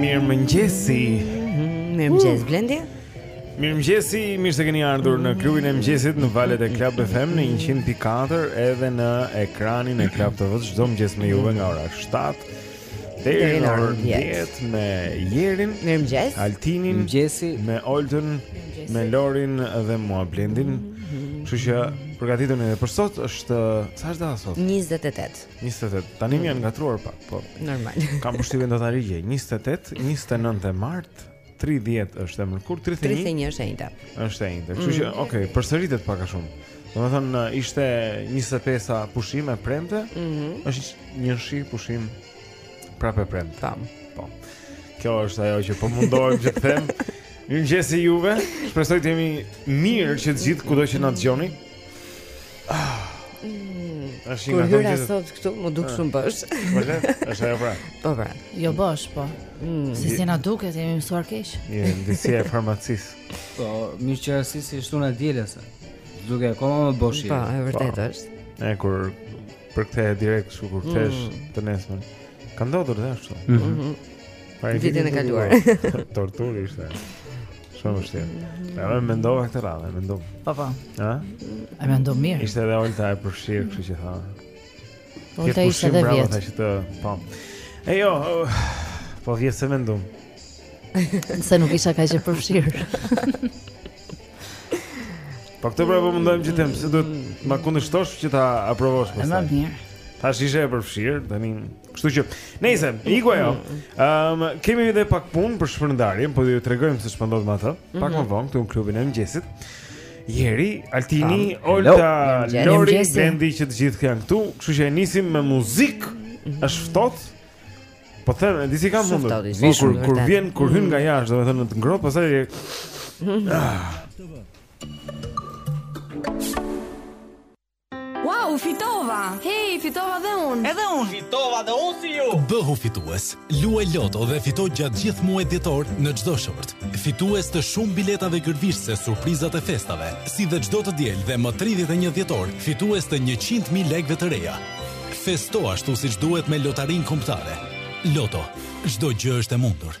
Mirë mëngjesi Mirë mëngjes Blendi. Mirë mëngjesi, mirë se keni ardhur në klubin e mëngjesit në valët e Club FM në 100.4 edhe në ekranin e Club TV çdo mëngjes me juve nga ora 7 Deri në orën 10 me Jerin, Mirëmëngjes. Altinin, Mirëmëngjesi. me Oltën, me Lorin dhe mua Blendin. Mhm. Kështu që përgatituni edhe për sot është sa është data sot? 28. 28. Tani më janë ngatruar pak, po. Normal. Kam përshtypjen do ta rigjej. 28, 29 e martë, 30 është e mërkurë, 31. 31 është e enjte. Është e enjte. Kështu që, mm. okay, përsëritet pak a shumë. Domethënë ishte 25-a pushim e premte. Ëh. Mm -hmm. Është njëshi pushim prapë premte. Tam. Po. Kjo është ajo që po mundohem të them. Mirëmëngjes juve. Shpresoj të jemi mirë që të gjithë kudo që na dëgjoni. Ashtu sa hyra sot këtu më duket shumë bosh. Po le, është ajo pra. Po pra. Jo bosh po. Mm. Se si na duket, jemi mësuar keq. Ndjesia e farmacisë. Po, mirë që si si shtu na dielës. Dukej akoma më bosh. Po, e vërtetë po. është. E kur për këtë direkt kështu kur thesh mm. të nesër. Ka ndodhur dhe ashtu. Mhm. Mm Vitin e kaluar. Torturë ishte. Shumë vështirë. Ja, e mendova këtë radhë, mendova. Po po. Ë? Ai mendon mirë. Ishte edhe Olta e përfshirë, kështu që tha. Olta ishte edhe vjet. Bravo, tash të, po. E jo, po vjet s'e menduam. Se nuk isha kaq e përfshirë. Po këtë pra po mundohem që të them, se duhet ta kundërshtosh që ta aprovosh pastaj. E ma mirë. Tash ishe e përfshirë, tani... Kështu që, nejse, iku ajo. Mm. Ëm, um, kemi edhe pak punë për shpërndarjen, po ju tregojmë se çfarë ndodh me atë. Mhm. Pak më vonë këtu në klubin e mëngjesit. Jeri, Altini, Olta, Lori, Blendi që të gjithë janë këtu, kështu që e nisim me muzikë. Mhm. Është ftohtë. Po them, e di si kam mundur. Po kur kur vjen, kur hyn nga jashtë, domethënë në të ngrohtë, pastaj e mhm. ah. Wow, fitova! Hej, fitova dhe unë! Edhe unë! Fitova dhe unë si ju! Bëhu fitues! Luaj loto dhe fito gjatë gjithë muajit dhjetor në çdo short. Fitues të shumë biletave gërvishtëse surprizat e festave, si dhe çdo të diel dhe më 31 dhjetor, fitues të 100.000 lekëve të reja. Festo ashtu siç duhet me Lotarinë Kombëtare. Loto, çdo gjë është e mundur.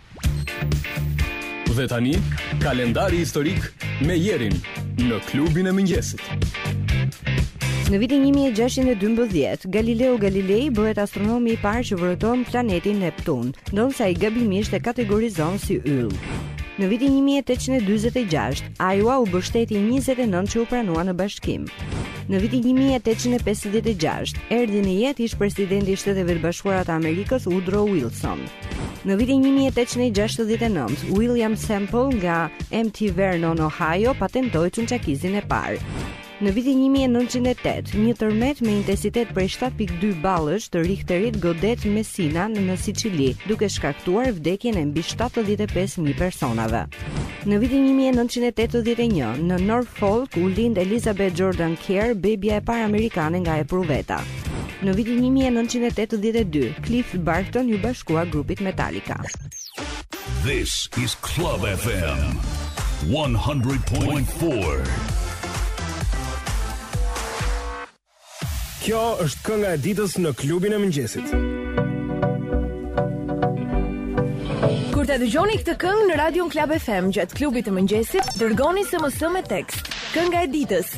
Dhe tani, kalendari historik me jerin në klubin e mëngjesit. Në vitin 1612, Galileo Galilei bëhet astronomi i parë që vrojton planetin Neptun, ndonëse ai gabimisht e kategorizon si yll. Në vitin 1846, Iowa u bë shteti i 29 që u pranua në bashkim. Në vitin 1856, erdhi në jetë ish presidenti i Shteteve të Bashkuara të Amerikës, Woodrow Wilson. Në vitin 1869, William Semple nga MT Vernon, Ohio, patentoi çunçakizin e parë. Në vitin 1908, një tërmet me intensitet prej 7.2 ballësh të Richterit godet Messina në Sicili, duke shkaktuar vdekjen e mbi 75.000 personave. Në vitin 1981, në Norfolk u lind Elizabeth Jordan Carr, bebja e parë amerikane nga epruveta. Në vitin 1982, Cliff Burton iu bashkua grupit Metallica. This is Club FM 100.4. Kjo është kënga e ditës në klubin e mëngjesit. Kur ta dëgjoni këtë këngë në radion Club FM gjatë klubit të mëngjesit, dërgoni SMS me tekst. Kënga e ditës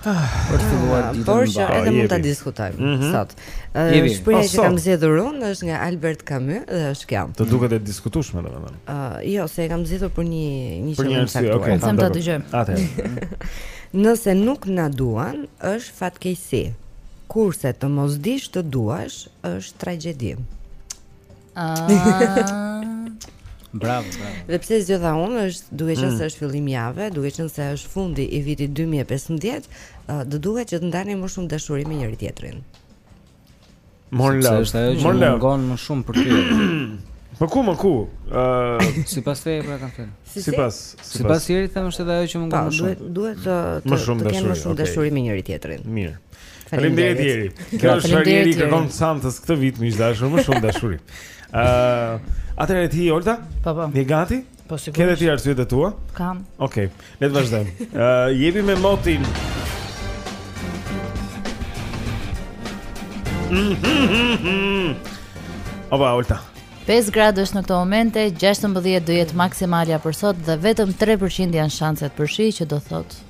Për të filluar ditën Por që mbarë. edhe mund ta diskutojmë Mhm. sot. Ë, Jeri. Shprehja Po, që sot. kam zgjedhur unë është nga Albert Camus dhe është kjo. Të duket e diskutueshme domethënë. Ë, jo, se e kam zgjedhur për një një Për një qëllim arsye, caktuar. okay. E cila, ta dakord. dëgjojmë. Atëherë. Nëse nuk na duan, është fatkeqësi. Kurse të mos dish të duash është tragjedi. Bravo, bravo. Dhe pse zgjodha unë është duke qenë mm. se është fillim jave, duke qenë se është fundi i vitit 2015, uh, do duhet që të ndajmë më shumë dashuri me njëri tjetrin. More love. Është ajo që mungon më shumë për ty. Po ku më ku? Ë, uh, sipas teje pra kam thënë. Sipas, sipas. Sipas Jerit them është edhe ajo që mungon më shumë. Duhet të të kenë më shumë dashuri me njëri tjetrin. Mirë. Faleminderit Jeri. Kjo është çfarë Jeri kërkon Santës këtë vit, miq të dashur, më shumë dashuri. Ëh, uh, atëherë ti Olta? Po po. Je gati? Po sigurisht. Ke dhe ti arsyet e tua? Kam. Okej, okay, le të vazhdojmë. Ëh, uh, jepi me motin. Opa, Olta. 5 gradë është në këto momente, 16 do jetë maksimalja për sot dhe vetëm 3% janë shanset për shi që do thotë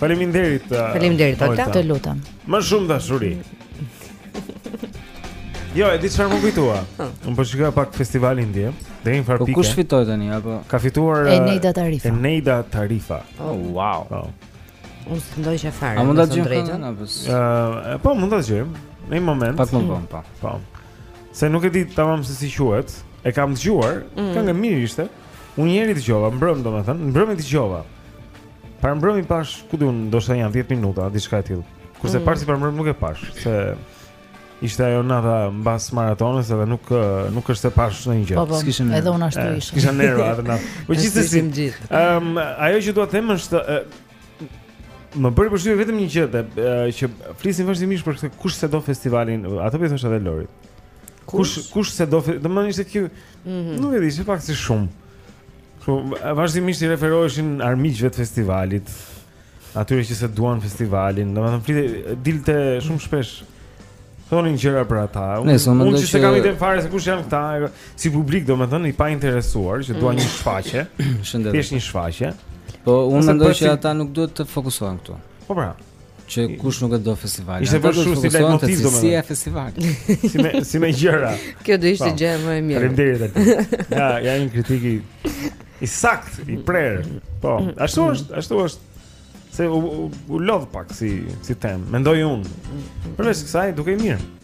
Faleminderit. Uh, Faleminderit, Olta. Të lutem. Më shumë dashuri. Jo, e di çfarë më kujtua. Unë po shikoja pak festivalin ndje, deri në far pikë. Po kush fitoi tani apo? Ka fituar uh, Eneida Tarifa. Eneida Tarifa. Oh, wow. Oh. Unë s'e ndoqa fare. A mund ta gjejmë apo? Ëh, po mund ta gjejmë. Në një moment. Pak më vonë, po. Po. Se nuk e di tamam se si quhet. E kam dëgjuar, mm. këngë e mirë ishte. Unë një herë e dëgjova, mbrëm domethënë, mbrëm e dëgjova. Parmbrëmë pashë, ku di unë, ndoshta nja 10 minuta, diçka e tillë. Kurse mm. pas si parmbrëmë nuk e pashë, se ishte ajo nata mbas maratonës edhe nuk nuk është se pashë ndonjë gjë. Po, po, S'kishim. Edhe unë ashtu eh, isha. Kisha nerva atë natë. Po gjithsesi. Ëm, ehm, ajo që dua të them është eh, më bëri përshtypje vetëm një gjë dhe eh, që flisnin vazhdimisht për këtë kush s'e do festivalin, atë po i thosha edhe Lorit. Kush kush s'e do, domethënë ishte kjo, mhm. nuk e di, ishte pak si shumë. Po vazhdimisht i referoheshin armiqve të festivalit, atyre që s'e duan festivalin, domethënë flitej dilte shumë shpesh. Thonin gjëra për ata. Unë Nëse, unë mendoj që s'e që- kam idenë fare se kush janë këta, e- si publik domethënë i painteresuar që dua një shfaqje, Shëndet. thjesht një shfaqje. Po unë Ose mendoj bëhet që si- ata nuk duhet të fokusohen këtu. Po pra. Që kush nuk e do festivalin. Ishte për shumë si lajtmotiv domethënë. Si e festivalit. Si me, si me gjëra. Kjo do ishte gjëja më e mirë. Faleminderit atëherë. Ja, ja një kritikë e saktë, e prerë. Po, ashtu është, ashtu është. Se u, u, u lodh pak si si temë. Mendoj unë. Përveç kësaj, dukej mirë.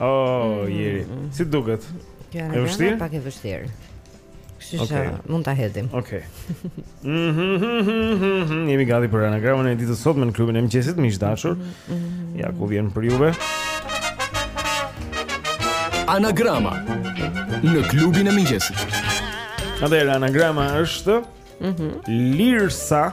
Oh, mm. jeri. Si të duket? Kjo është vështirë, pak e vështirë. Kështu që mund ta hedhim. Okej. Mhm. Jemi gati për anagramën e ditës sot ne në klubin e mëngjesit miq të dashur. Mhm. Ja ku vjen për juve. Anagrama në klubin e mëngjesit. Atëherë anagrama është Mhm. Lirsa.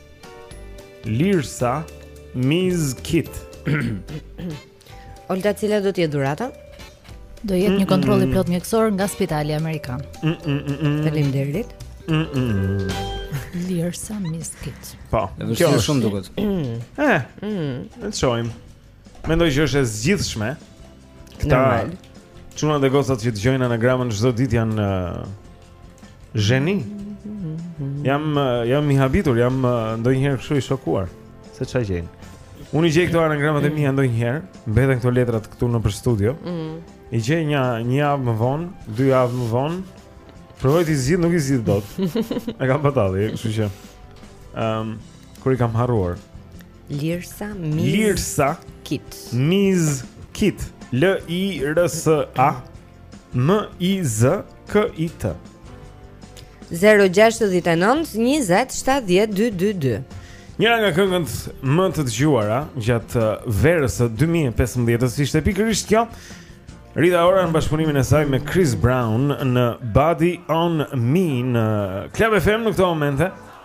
Lirsa Miz Kit. Olta cila do të jetë dhurata? Do jetë një kontroll i plot mjekësor nga Spitali Amerikan. Faleminderit. Lirsa Miskit. Po. E thjeshtë shumë duket. Eh. Mm. Le të shohim. Mendoj që është e zgjidhshme. Këta çunat e gocat që dëgjojnë anagramën çdo ditë janë uh, zheni. Jam uh, jam i habitur, jam uh, ndonjëherë kështu i shokuar se çfarë gjejnë. Unë i gjej këto anagramat e mia ndonjëherë, mbeten këto letrat këtu nëpër studio. Mhm. I gjej një një javë më vonë, dy javë më vonë. Provoj t'i zgjidh, nuk i zgjidh dot. E kam pa tallje, kështu që. Ehm, um, kur i kam harruar. Lirsa Miz Lirsa Kit. Miz Kit. L I R S A M I Z K I T. 069 20 70 222. Njëra nga këngët më të dëgjuara gjatë uh, verës së 2015-s ishte pikërisht kjo. Rita Ora në bashkëpunimin e saj me Chris Brown në Body on Me në Club FM në këto momente.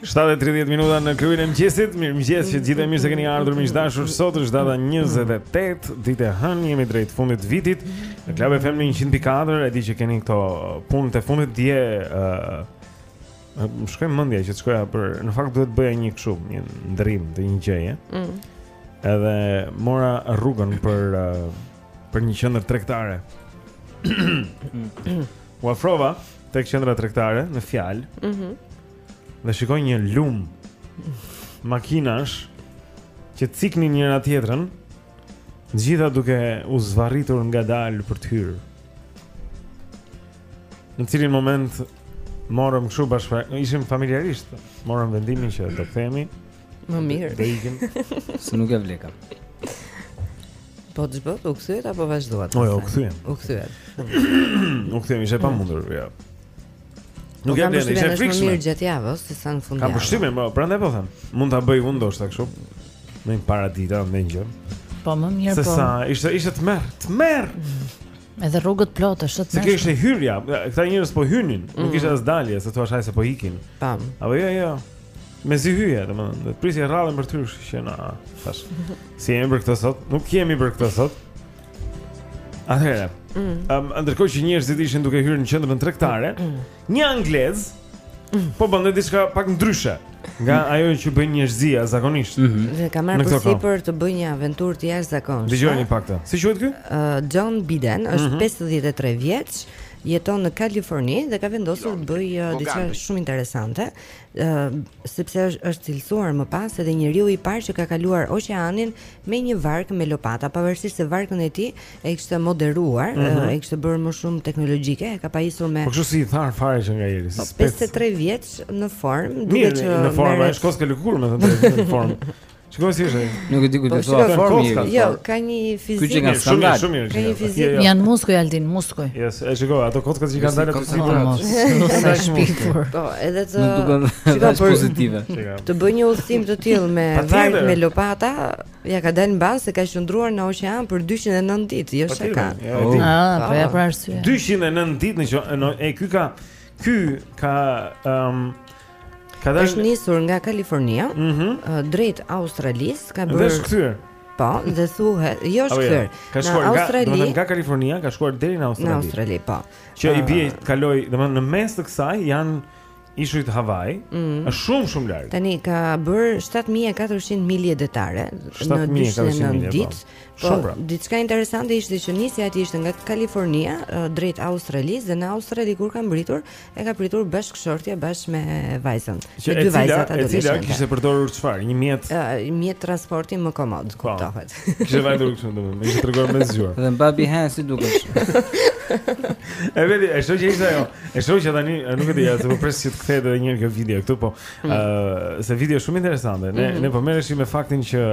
7:30 minuta në klubin e mëngjesit. Mirëmëngjes, të gjithë mirë se keni ardhur miq të dashur. Sot është data 28, ditë e hënë, jemi drejt fundit të vitit. Në Club FM në 104, e di që keni këto punë të fundit dje ë uh, më shkoi mendja që të shkoja për në fakt duhet të bëja një kështu, një ndërrim të një gjëje. Mm. Edhe mora rrugën për uh, për një qendër tregtare. U afrova tek qendra tregtare në fjalë. Mhm. Mm dhe shikoj një lum makinash që ciknin njëra tjetrën, të gjitha duke u zvarritur ngadalë për të hyrë. Në cilin moment morëm kështu bashkë, ishim familjarisht, morëm vendimin që do të themi më mirë. Do ikim. Se nuk ia vleka. Po të zbët, u kthyet apo vazhduat? Po, jo, u kthyem. U kthyet. U kthyem, ishte e pamundur, ja. Nuk po jam Blendi, ishte frikshme. Mirë gjatë javës, sesa në fund. Kam përshtypjen, po, prandaj po them. Mund ta bëj unë ndoshta kështu. Në një paradite, në një gjë. Po më mirë po. Se sa ishte ishte tmerr, tmerr. Mm. Edhe rrugët plot është tmerr. Se kishte hyrja, këta njerëz po hynin, mm. nuk kishte as dalje, s'e thua shyqyr se po ikin. Tam. Apo jo, jo. Mezi hyje, domethënë dhe prisje radhën për të hyrë, që na, thash, s'jemi për këtë sot, nuk jemi për këtë sot, Atëherë, mm. um, ndërkohë që njerëzit ishin duke hyrë në qendrën tregtare, mm. një anglez mm. po bënte diçka pak ndryshe nga mm. ajo që bëjnë njerëzia zakonisht. Mm -hmm. Dhe ka marrë përsipër të bëjë një aventurë të jashtëzakonshme. Dëgjojeni pak këtë. Si quhet ky? Uh, John Beeden, është mm -hmm. 53 vjeç jeton në Kaliforni dhe ka vendosur të bëjë uh, diçka shumë interesante. Uh, sepse është është cilësuar më pas edhe njeriu i parë që ka kaluar oqeanin me një varkë me lopata, pavarësisht se varkën e tij e kishte moderuar, mm -hmm. e kishte bërë më shumë teknologjike, e ka pajisur me Po kështu si i tharë fare që nga jeri, si 53 po, vjeç në formë, duhet të jetë në formë është kockë e lëkurë, domethënë, në formë. Shikoj si është. Nuk e di ku ti thua formë mirë. Jo, ka një fizik. Ky qenka skandal. Shumë mirë. Ka një fizik. Janë muskuj Aldin, muskuj. Yes, e shikoj, ato kockat që kanë dalë aty sipër. Sa i shpifur. Po, edhe të Nuk duket shikoj pozitive. Të bëjë një udhëtim të tillë me varkë me lopata, ia ka dalë mbasi ka qëndruar në oqean për 209 ditë, jo shaka. Ah, po ja për arsye. 209 ditë në që e ky ka ky ka ëm Ka dalë është nisur nga Kalifornia, ëh, mm -hmm. drejt Australisë, ka bërë. Dhe është kthyer. Po, dhe thuhet, jo është jo, kthyer. Ka shkuar nga Australi, do të nga Kalifornia, ka shkuar deri në Australi. Në Australi, po. Që uh, i bie të kaloj, domethënë në mes të kësaj janë ishujt Hawaii, mm -hmm. është shumë shumë larg. Tani ka bërë 7400 milje detare në 200 ditë. Po, shumë pra. Diçka interesante ishte që nisja e tij ishte nga Kalifornia drejt Australisë dhe në Australi kur ka mbërritur e ka pritur bashkëshortja bashkë me vajzën. Që dy vajzat ato. E cila kishte përdorur çfarë? Një mjet. Një uh, mjet transporti më komod, po. kuptohet. Kishte vajtur kështu domethënë, ishte treguar më e zgjuar. Dhe babi hë si dukesh. e vedi, e shoqja ishte ajo. E shoqja tani, nuk e di, atë po pres që të kthehet edhe një herë kjo video këtu, po. Ëh, mm. uh, se video shumë interesante. Ne mm. ne po merreshim me faktin që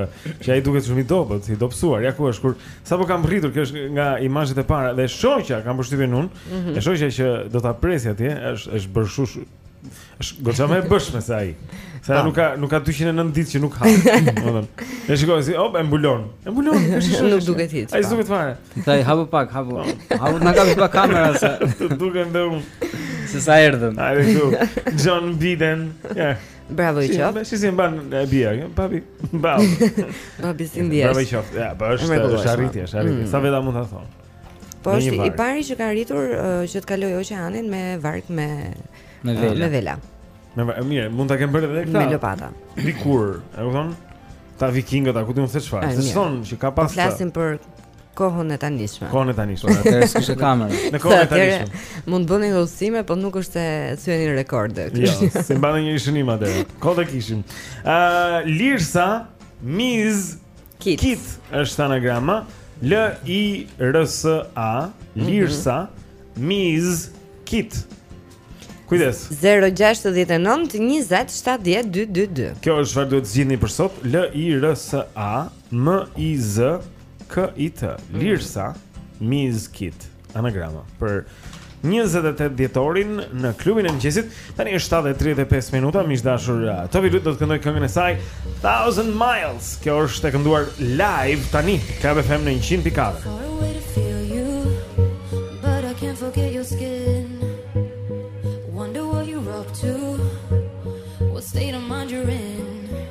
që ai duket shumë i dobët, i dobësuar. Ja ku është kur Sapo ka mbërritur, kjo është nga imazhet e para dhe shoqja, kam përshtypjen unë, mm -hmm. e shoqja që do ta presë atje, është është bërë shush është goxha më e bëshme se ai. Se ajo nuk ka nuk ka 209 ditë që nuk ha. Domethënë, e shikoj si, op, e mbulon. E mbulon, është shumë nuk duket hiç. Ai duket fare. Ai hapo pak, hapo. Hapo na ka vënë kamera sa të dukem dhe unë. Se sa erdhën. Ai këtu. John Beeden. Yeah. Bravo i qoftë. Si si mban e bija, babi. Bravo. Babi si ndihesh. Bravo i qoftë. Ja, po është është arritje, është arritje. Mm. Sa veta mund ta thonë. Po është i pari që ka arritur uh, që të kalojë oqeanin me varkë me me vela. Me vela. Mirë, mund ta kenë bërë edhe këtë. Me lopata. Dikur, e kupton? Te vikingët, a ku di mund të thësh çfarë? Se thonë që ka po pas. Flasim për kohën e tanishme. Kohën e tanishme, atëherë s'kishte kamerë. Në kohën e tanishme. Mund të bëni udhëtime, po nuk është se thyeni rekorde. Jo, s'e mbanin shënim atë kohë, s'kishim. Ë, uh, Lirsa Miz Kit. Kjo është anagrama L I R S A mhm. Lirsa mm -hmm. Miz Kit. Kujdes. 069 20 70 222. Kjo është çfarë duhet të zgjidhni për sot. L I R S A M I Z K I T mm. Lirsa Miz Kit anagrama për 28 dhjetorin në klubin e mëngjesit. Tani është 7:35 minuta, miq të dashur. Uh, Topi Lut do të këndoj këngën e saj Thousand Miles. Kjo është e kënduar live tani. Club FM në 100.4. Wonder what you rock to What state of mind you're in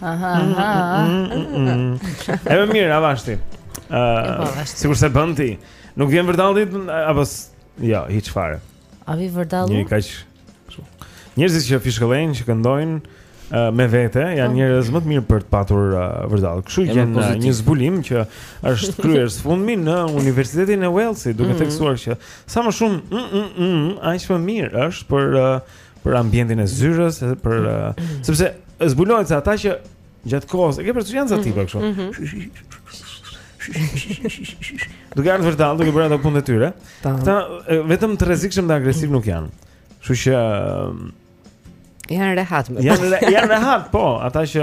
Aha. Edhe mirë, a vashti. Ëh, po, sikur se bën ti. Nuk vjen vërdallë ti apo jo, hiç fare. A vij vërdallë unë kaq. Njerëzit që fishkëllejnë, që këndojnë uh, me vete, janë po. njerëz më të mirë për të patur uh, vërdallë. Kështu që uh, një zbulim që është kryer së fundmi në Universitetin e Wales-it, duke mm -hmm. theksuar që sa më shumë, mm, mm, mm, aq më mirë është për uh, për ambientin e zyrës, edhe për uh, sepse zbulohet se ata që gjatë kohës, e ke parasysh janë zati për mhm, kështu. Mhm. Duke ardhur vërdallë, duke bërë ato punë të tyre. Këta vetëm të rrezikshëm dhe agresiv nuk janë. Kështu që um, janë rehat më. Janë janë rehat, po, ata që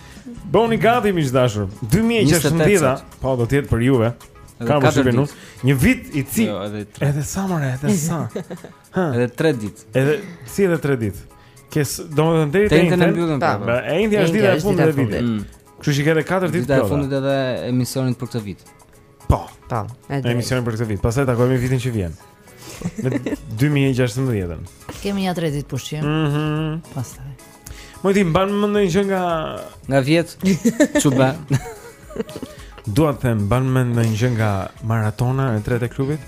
Bëhuni gati miq dashur. 2016-a, po do të jetë për juve. Ka më shumë minutë. Një vit i cili. Jo, edhe tre. Edhe sa more, edhe sa. Hë. Edhe 3 ditë. Edhe si edhe 3 ditë. Ke domethënë deri të enjten. Të enjten e mbyllim pra. Po, e enjtja është dita e fundit e vitit. Mm. Kështu që ke edhe 4 ditë. Dita e fundit edhe emisionit për këtë vit. Po. Po. E emisionit për këtë vit. Pastaj takohemi vitin që vjen. Në 2016-ën. Kemi një tre ditë pushim. Mhm. Mm Pastaj. Moj ti mban mend ndonjë gjë nga nga vjet çuba. Dua të them mban mend ndonjë gjë nga maratona e tretë e klubit?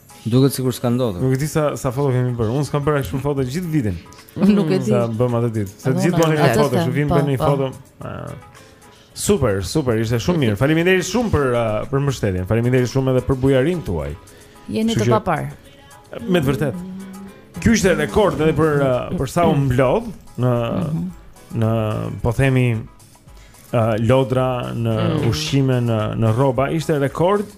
Duket sikur s'ka ndodhur. Nuk e di sa sa foto kemi bërë. Unë s'kam bërë aq shumë foto gjithë vitin. Unë nuk e di. Sa bëmë atë ditë. Se gjithë bëjmë një foto, kështu vjen po, bën një po. foto. Super, super, ishte shumë mirë. Faleminderit shumë për uh, për mbështetjen. Faleminderit shumë edhe për bujarinë tuaj. Jeni të paparë. Me të vërtetë. Ky ishte rekord edhe për uh, për sa u mblodh në mhm. në po themi uh, lodra në mm. ushqime në në rroba, ishte rekord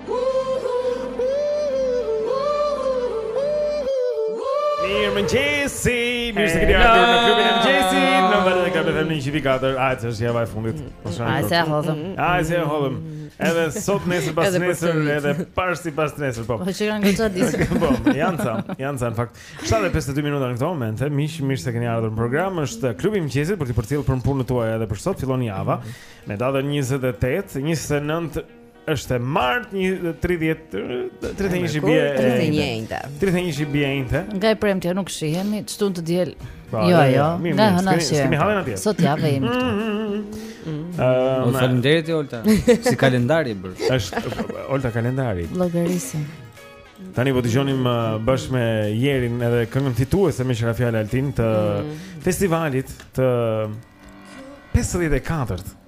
Mirëmëngjesi Mirë se keni ardhur në klubin e mëngjesit Në vërë dhe klubin e mëngjesit Ajë të është java e fundit mm. Hajt se e hodhëm Hajt se e hodhëm Edhe sot nesër pasnesër Edhe përsëri pasnesër Po që kanë gëtë qatë disë Po, janë ca Janë ca në fakt 7.52 minuta në këto momente Miq, mirë se keni ardhur në program është klubi i mëngjesit Për t'i përcjellë për më punë të tuaj edhe për sot Fillon java Me datën 28 29 Është e martë një 30 31-shi bie. 31. 31-shi bie e enjte. Nga e premtja nuk shihemi, shtunë të diel. Po, jo, jo. Nga hëna shihemi. Kemi hallën atje. Sot ia vemë. Ëm. Mm, mm, mm. Faleminderit Olta. Si kalendari u bëre. Është Olta kalendari. Llogarisim. Tani po dëgjonim uh, bashkë me Jerin edhe këngën fituese meqë ra fjala Altin të festivalit të 54-të.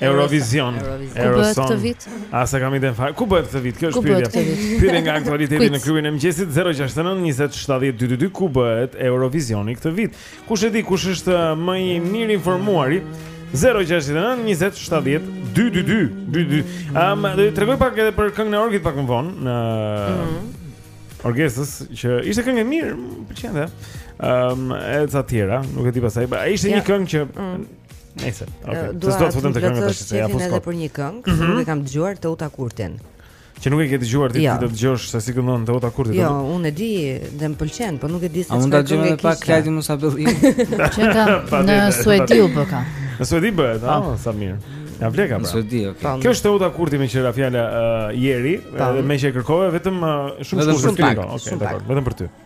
Eurovision. Eurovision. Ku bëhet këtë vit. A s'ja kam idenë fare. Ku bëhet këtë vit? Kjo është pyetja. Pyetja nga aktualiteti në klubin e mëngjesit 069 20 70 222 ku bëhet Eurovisioni këtë vit? Kush e di kush është uh, më i mirinformuari? 069 20 70 222. Ëm, do të tregoj pak edhe për këngën e Orgit pak më vonë në mhm. Orgesës që ishte këngë e mirë, pëlqente. Ëm, um, edhe ca tjera, nuk e di pastaj. Ai ishte një këngë që mm. Nëse, okay. Do të thotë vetëm një këngë tash, ja po skop. Edhe për një këngë, mm -hmm. nuk e kam dëgjuar Teuta Kurtin. Që nuk e ke dëgjuar ti, ja. Do të dëgjosh se si këndon Teuta Kurti. Jo, të... unë e di dhe më pëlqen, por nuk e di se çfarë. Unë ta dëgjoj pak Klajdi Musabelliun. Që ka në Suedi u bëka. Në Suedi bëhet, ah, po. sa mirë. Ia vleka pra. Suedi, okay. Po. Kjo është Teuta Kurti meqë ra fjala uh, Jeri, po. edhe meqë e kërkove vetëm uh, shumë shkurtër. Okej, dakord, vetëm për ty.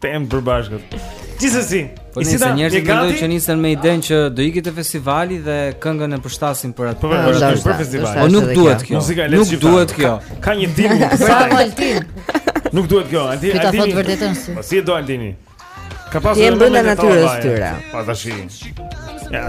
Pem për bashkët. Gjithsesi, po njoh sa njerëz që mendojnë që nisen me idenë që do ikin te festivali dhe këngën e përshtasin për atë po, për atë për festival. Po nuk duhet kjo. Nuk duhet kjo. Ka një ditë në festivali. Nuk duhet kjo. Altini. Ti ta thotë të vërtetën si. Po si do Altini? Ka pasur një natyrë e tyre. Po tash. Ja.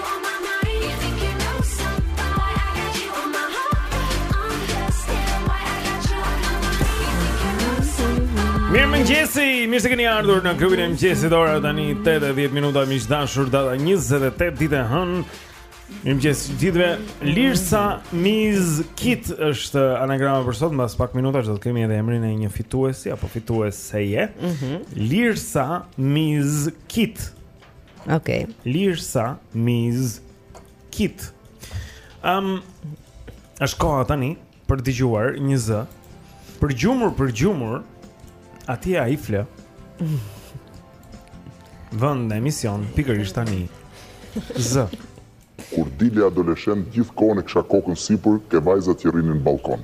Mirëmëngjesi, mirë se keni ardhur në klubin e mëngjesit. Ora tani 8 e 10 minuta miq të dashur data 28 ditë e hënë. Mirëmëngjesi të gjithëve. Lirsa Miz Kit është anagrama për sot mbas pak minutash do të kemi edhe emrin e një fituesi Apo fitueseje mm -hmm. Lirsa Miz Kit Okej. Okay. Lirsa Miz Kit. Ëm um, është koha tani për të dëgjuar një zë. Përgjumur, përgjumur. Atje ai fle. Vend në emision, pikërisht tani. Zë. Kur dilja adoleshent, gjithë kohën e kisha kokën sipër, ke vajzat që rrinin në balkon.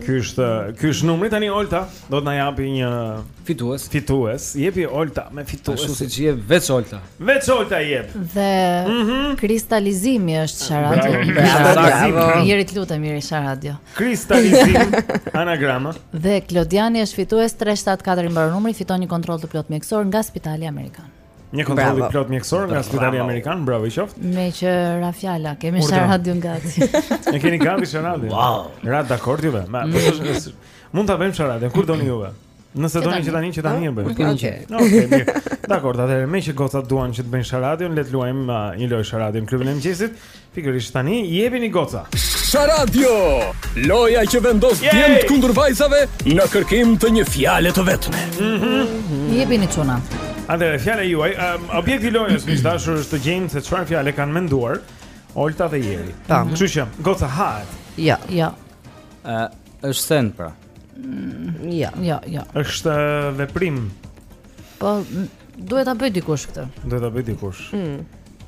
Ky është, ky është numri tani Olta, do të na japë një fitues. Fitues, jepi Olta me fitues. Ashtu siç jep veç Olta. Veç Olta jep. Dhe mm -hmm. kristalizimi është Sharadio. Bravo. Jeri të lutem Jeri Sharadio. Kristalizim anagrama. Dhe Klodiani është fitues 374 i mbaron numri, fiton një kontroll të plotë mjekësor nga Spitali Amerikan. Një kontroll i plotë mjekësor nga Spitali Amerikan, bravo i qoftë. Meqë ra fjala, kemi Sharadio gati. E keni gati Sharadio. Wow. Po dakord juve. Ma, mm. është, mund ta bëjmë Sharadio kur doni juve. Nëse doni që tani që tani e bëjmë. Okej. Okay. Okej. Okay, dakord, atëherë meqë gocat duan që të bëjnë Sharadio, le të luajmë uh, një lojë Sharadio në klubin e mëngjesit. Pikërisht tani jepini goca. Sharadio! Loja që vendos Yay! djemtë kundër vajzave në kërkim të një fjale të vetme. Mhm. Jepini çuna. Atëherë fjala juaj, um, objekti i lojës miq të dashur është të gjejmë se çfarë fjale kanë menduar Olta dhe Jeri. Tam. Kështu që goca hahet? Jo, jo. Ë, është send pra. Mm, jo, jo, jo. Është veprim. Po duhet ta bëjë dikush këtë. Duhet ta bëjë dikush. Mm.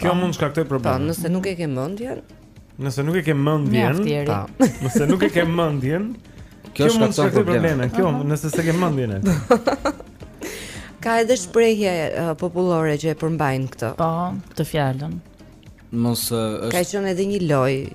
Kjo mund të shkaktojë probleme. Po, nëse nuk e ke mendjen. Nëse nuk e ke mendjen. Po. Nëse nuk e ke mendjen. Kjo mund të shkaktojë probleme. Kjo, uh -huh. nëse s'e ke mendjen. Ka edhe shprehje uh, popullore që e përmbajnë këtë. Po, këtë fjalën. Mos uh, është Ka qenë edhe një lojë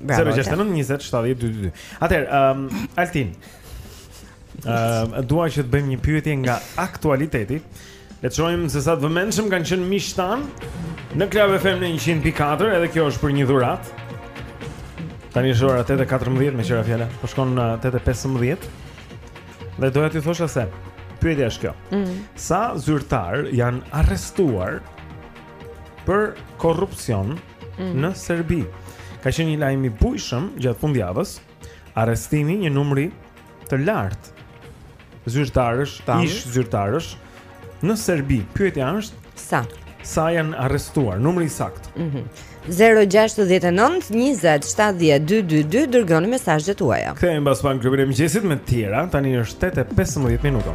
Bravo. 069 20 70 222. Atëherë, ëm um, Altin. Ëm uh, dua që të bëjmë një pyetje nga aktualiteti. Le të shohim se sa të vëmendshëm kanë qenë miqtë tanë në Club FM në 100.4, edhe kjo është për një dhuratë. Tani është ora 8:14 meqë ra fjala. Po shkon 8:15. Dhe doja t'ju thosha se pyetja është kjo. Mm -hmm. Sa zyrtarë janë arrestuar për korrupsion mm. në Serbi. Ka qenë një lajm i bujshëm gjatë fundjavës, arrestimi i një numri të lartë zyrtarësh, ish zyrtarësh në Serbi. Pyetja është sa sa janë arrestuar, numri i saktë. Mhm. Mm 069 20 70 222 dërgoni mesazhet tuaja. Kthehemi pas pak në klubin e mëngjesit me të tjera. Tani është 8:15 minuta.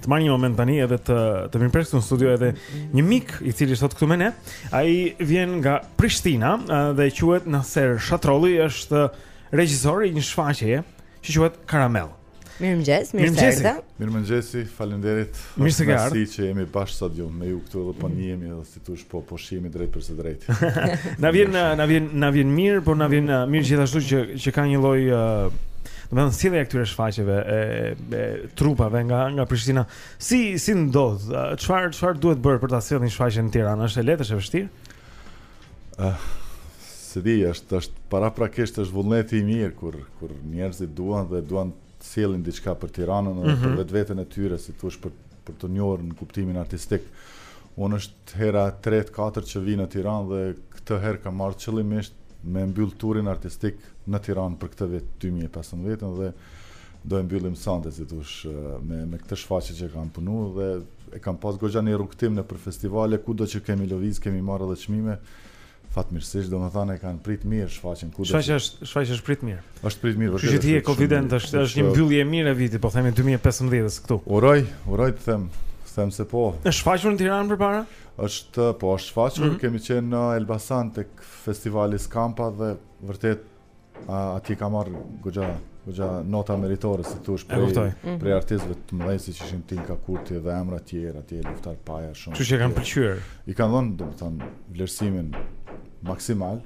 të marrë një moment tani edhe të të mirëpres këtu në studio edhe një mik i cili sot këtu me ne. Ai vjen nga Prishtina dhe quhet Naser Shatrolli, është regjisor i një shfaqjeje që quhet Karamel. Mirëmëngjes, mirë se erdhe. Mirëmëngjes, faleminderit. Mirë se ju gjej. Që jemi bashkë sot ju me ju këtu edhe po njihemi edhe Si thush po po shihemi drejt për së drejtë. na vjen na vjen na vjen mirë, por na vjen uh, mirë gjithashtu që që ka një lloj uh, domethënë sjellja e këtyre shfaqjeve e, e trupave nga nga Prishtina. Si si ndodh? Uh, çfarë çfarë duhet bërë për ta sjellë një shfaqje në Tiranë? Është e lehtë, është e vështirë? Uh, s'e di, është është paraprakisht është vullneti i mirë kur kur njerëzit duan dhe duan të sjellin diçka për Tiranën mm -hmm. dhe për mhm. vetveten e tyre, si thua për Për t'u njohur në kuptimin artistik. Unë është hera e tretë, katërt që vij në Tiranë dhe këtë herë kam ardhur qëllimisht me mbyll turin artistik në Tiranë për këtë vit 2015 dhe do e mbyllim sonte si thosh me me këtë shfaqje që kam punuar dhe e kam pas goxha një rrugëtim nëpër festivale kudo që kemi lëviz kemi marrë edhe çmime Fatmirësisht, domethënë e kanë prit mirë shfaqjen kudo. Shfaqja është, shfaqja është prit mirë. Është prit mirë, vërtet. Është, ti je konfident, është është një mbyllje e mirë e vitit, po themi 2015-s këtu. Uroj, uroj të them, them se po. Është shfaqur në Tiranë përpara? Është, po, është shfaqur, mm -hmm. kemi qenë në Elbasan tek festivali Skampa dhe vërtet A, atje ka marrë goxha, goxha nota meritore, si thush prej, mhm. prej artistëve të mëdhenj, siç ishin Tinka Kurti dhe emra të tjerë, atje Luftar Paja shumë. Që që i kanë pëlqyer? I kanë dhënë, domethënë, vlerësimin maksimal,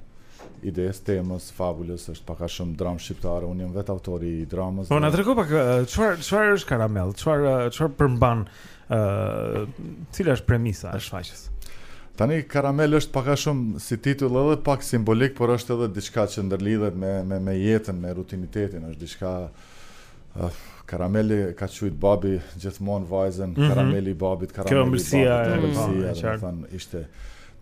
idesë, temës, fabulës, është pak a shumë dramë shqiptare, unë jam vetë autori i dramës. Po, na trego pak, çfarë është Karamel, çfarë përmban Ë, cila është premisa e shfaqjes? Tani karamel është pak a shumë si titull edhe pak simbolik, por është edhe diçka që ndërlidhet me me me jetën, me rutinitetin, është diçka uh, karameli ka qujt babi gjithmonë vajzën, mm -hmm. karameli i babit, karameli i babit, ëmbëlsia, mm -hmm. ishte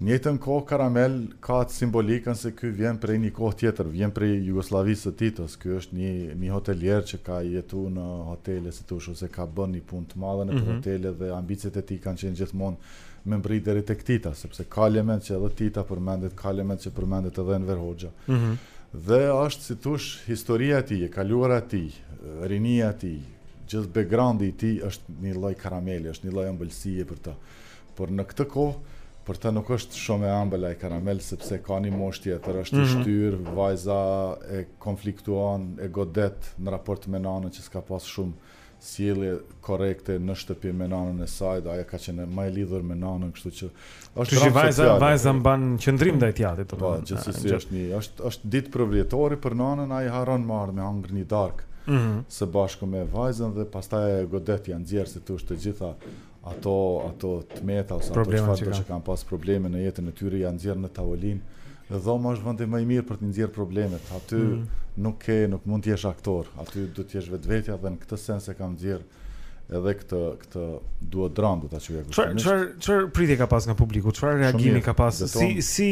Njëjtën kohë Karamel ka atë simbolikën se ky vjen prej një kohë tjetër, vjen prej Jugosllavisë së Titos, ky është një një hotelier që ka jetu në hotele si thosh ose ka bën një punë të madhe nëpër hotele dhe ambiciet e tij kanë qenë gjithmonë me mbri deri tek Tita, sepse ka elemente që edhe Tita përmendet, ka elemente që përmendet edhe Enver Hoxha. Dhe është si thosh historia e tij, e kaluara e tij, rinia e tij, gjithë background-i i tij është një lloj karameli, është një lloj ëmbëlsie për të. Por në këtë kohë për të nuk është shumë e ëmbël ai karamel sepse ka një moshë tjetër, është mm -hmm. i shtyrë, vajza e konfliktuan, e godet në raport me nanën që s'ka pas shumë sjellje korrekte në shtëpi me nanën e saj, dhe ajo ka qenë më e lidhur me nanën, kështu që është rëndë vajza, sociale. Vajza mban qëndrim ndaj të atit, po. Po, gjithsesi është një është është ditë përvjetori për nanën, ai harron me ardh me hangër një darkë. Mm -hmm. së bashku me vajzën dhe pastaj e godet janë nxjerrë si thush të gjitha ato ato t'meta ose ato çfarë që kanë pas probleme në jetën e tyre janë nxjerr në tavolinë. Dhe dhoma është vendi më i mirë për të nxjerr problemet. Aty mm. nuk ke, nuk mund të jesh aktor. Aty do të jesh vetvetja dhe në këtë sens e kam nxjerr edhe këtë këtë duodramë do ta quj kështu. Çfar çfar çfar pritje ka pas nga publiku? Çfarë reagimi ka pas? Si si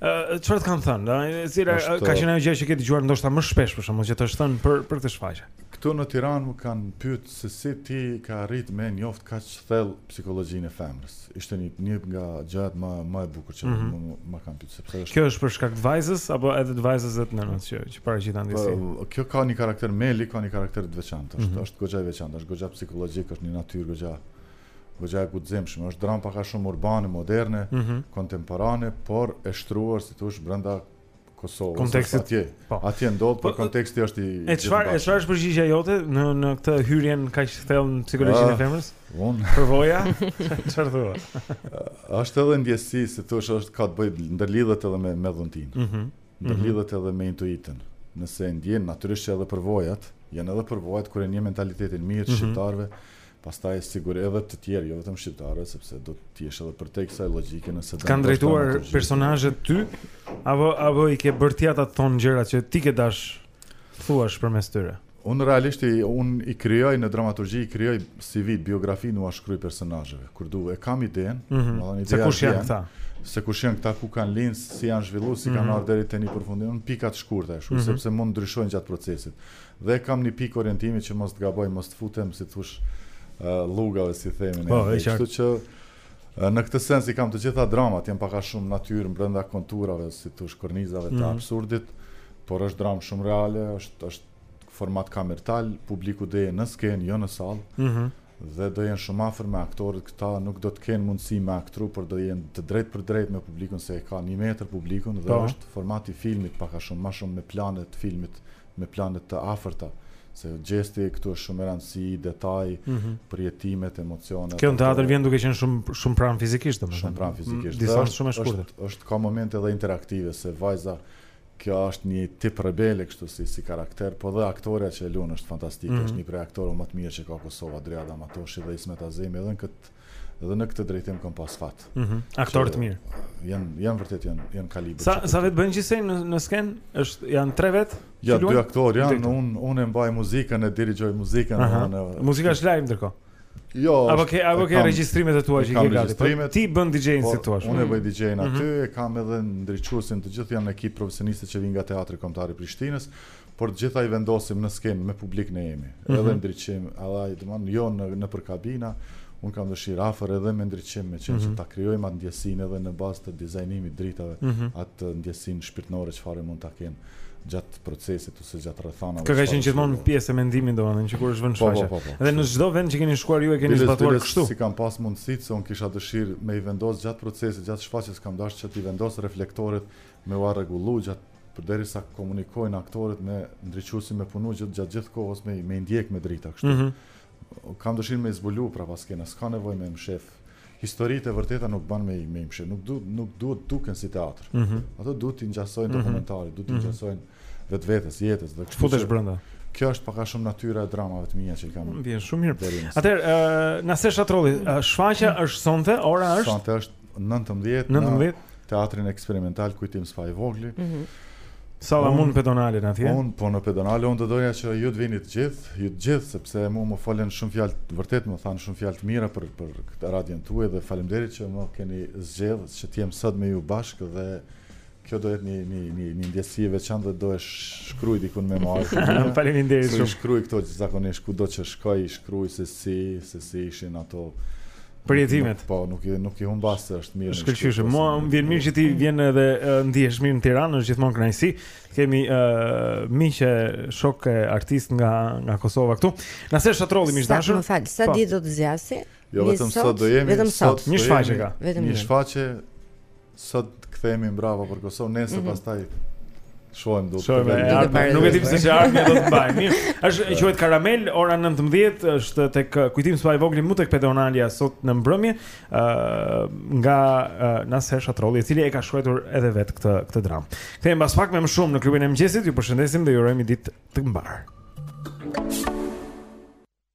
çfarë të kanë thënë? Si ka qenë ajo gjë që ke dëgjuar ndoshta më shpesh për shembull që të është thënë për për këtë shfaqje. Këtu në Tiranë më kanë pyet Se si ti ke arrit me e njoft kaq thell psikologjinë e femrës. Ishte një një nga gjërat më më e bukur që mm -hmm. më më kanë pyet sepse është Kjo është për shkak të vajzës apo edhe të vajzës edhe të nënës që që paraqiten disi. Po, kjo ka një karakter Meli, ka një karakter të veçantë. Është mm -hmm. është goxha e veçantë, është goxha psikologjik, është një natyrë goxha goxha e guximshme. Është dramë pak a shumë urbane, moderne, mm -hmm. kontemporane, por e shtruar si thosh brenda Kosovës. Kontekstit atje. Po. Atje ndodh, por po, konteksti është i E çfarë e çfarë është përgjigjja jote në në këtë hyrjen kaq të thellë në psikologjinë e ah, femrës? Un. Përvoja. Çfarë thua? Është edhe ndjesi, si thua, është ka të bëjë ndërlidhet edhe me me dhuntinë. Mhm. Mm ndërlidhet mm -hmm. edhe me intuitën. Nëse e ndjen natyrisht edhe përvojat, janë edhe përvojat kur e njeh mentalitetin mirë mm -hmm. shqiptarëve, Pastaj sigur edhe të tjerë, jo vetëm shqiptarët, sepse do të jesh edhe përtej kësaj logjike nëse do. Të kanë drejtuar personazhet ty, apo apo i ke bërë ti ata të thonë gjëra që ti ke dash thuash përmes tyre. Unë realisht i un i krijoj në dramaturgji, i krijoj CV, biografi ua shkruaj personazheve. Kurdo e kam idenë, mm -hmm. një ide. Se kush janë këta? Se kush janë këta, ku kanë lind, si janë zhvilluar, si mm -hmm. kanë mhm. ardhur deri te një përfundim, në pika të shkurta, kështu mm -hmm. sepse mund ndryshojnë gjatë procesit. Dhe kam një pikë orientimi që mos të gaboj, mos të futem, si të thush, llugave, si themi ne. Po, e qartë. Kështu që, në këtë sens i kam të gjitha dramat, janë pak a shumë natyrë, brenda konturave, si të thush, kornizave të mhm. absurdit, por është dramë shumë reale, është, është format kamertal, publiku do jetë në skenë, jo në sallë, mm -hmm. Dhe do jenë shumë afër me aktorët këta nuk do të kenë mundësi me aktru por do jenë të drejtpërdrejtë me publikun se e ka një metër publikun dhe është format i filmit pak a shumë ma shumë me plane të filmit me plane të afërta se gjesti këtu është shumë rëndësi detaj mm -hmm. përjetimet emocionet kjo në teatër vjen duke qenë shumë shumë pranë fizikisht shumë pranë fizikisht distanca shumë e shkurtë është, është ka momente edhe interaktive se vajza Kjo është një tip rebele kështu si si karakter, po dhe aktorja që e luan është fantastike, mm -hmm. është një prej aktoreve më të mira që ka Kosova, Adriana Matoshi dhe Ismet Azemi edhe në këtë edhe në këtë drejtim kam pas fat. Mm -hmm. Aktorë të mirë. Jan janë vërtet janë janë kalibër. Sa sa vetë bëhen gjithsej në në skenë? Është janë tre vet? Ja, dy aktorë janë, unë unë e mbaj muzikën e dirigjoj muzikën, unë. Muzika është live ndërkohë. Jo, apo ke apo ke regjistrimet e tua që ke gati. Po ti bën DJ-in po, si thua? Unë e bëj DJ-in mhm. aty, e kam edhe ndriçuesin, të gjithë janë ekip profesionistë që vijnë nga teatri kombëtar i Prishtinës, por të gjitha i vendosim në skenë me publik ne jemi. Mhm. Edhe ndriçim, edhe ai domethënë jo në nëpër kabina. Un kam dëshirë afër edhe me ndriçim me qenë që mhm. ta krijojmë atë ndjesinë edhe në bazë të dizajnimit të dritave, atë ndjesinë shpirtnore çfarë mund ta kenë gjatë procesit ose gjatë rrethanave. Kjo ka qenë gjithmonë pjesë e mendimit domethënë që kur është vënë po, po, shfaqja. Po, po, po, Dhe në çdo vend që keni shkuar ju e keni zbatuar kështu. S'e kam pas mundësi se un kisha dëshirë me i vendos gjatë procesit, gjatë shfaqjes kam dashur që t'i vendos reflektorët me u rregullu gjatë përderisa komunikojnë aktorët me ndriçuesin me punu gjatë gjatë gjithë kohës me i ndjek me drita kështu. Mm -hmm. Kam dëshirë me i zbulu prapaskenat, s'ka nevojë me i mshef. Historitë e vërteta nuk bën me i me i mshef, nuk duhet nuk duhet duken si teatr. Mm -hmm. Ato duhet t'i ngjasojnë mm -hmm. dokumentarit, duhet t'i mhm. ngjasojnë mm -hmm. vetvetes, jetës dhe kështu. Futesh brenda. Kjo është pak a shumë natyra e dramave të mia që i kam. Më vjen shumë mirë. Atëherë, uh, Naser Shatrolli, uh, shfaqja është sonte, ora është. Sonte është 19 në teatrin eksperimental Kujtim Spahivogli. Mm -hmm. Salla mu në pedonale në atje? Unë, po në pedonale, unë do doja që ju të vinit të gjithë, ju të gjithë, sepse mu më folën shumë fjalë, vërtet më thanë shumë fjalë të mira për, për këtë radion tuaj dhe falemderit që më keni zgjedhë që t'jem sot me ju bashkë dhe Kjo do jetë një një një një ndjesi e veçantë dhe do e shkruaj diku në memoar. Faleminderit shumë. Shkruaj këto që zakonisht kudo që shkoj, shkruaj se si, se si ishin ato përjetimet. Po, nuk i nuk i humbas se është mirë. Shkëlqyeshëm. Mua më vjen mirë që ti vjen edhe ndihesh mirë në Tiranë, është gjithmonë kënaqësi. Kemi ë uh, miqë, shokë, artistë nga nga Kosova këtu. Naser Shatrolli, miq të dashur. Më fal, sa po. ditë do të zgjasë? Jo vetëm sot do jemi, vetëm sot. Një shfaqje ka. Një shfaqje Sot kthehemi mbrapa për Kosovë, nesër mm -hmm. pastaj shohim do të shohim ardhmë. Nuk e di pse se ardhmë do të mbajmë. Mirë. Është e quhet Karamel ora 19 është tek kujtim spa i vogël mu tek Pedonalia sot në mbrëmje uh, nga uh, Naser Shatrolli i cili e ka shkruar edhe vet këtë këtë dramë. Kthehemi pas pak me më shumë në klubin e mëngjesit. Ju përshëndesim dhe ju urojmë ditë të mbarë.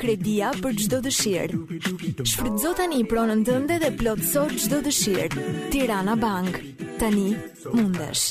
Kredia për çdo dëshirë. Shfrytëzo tani pronën tënde dhe plotëso çdo dëshirë. Tirana Bank. Tani mundesh.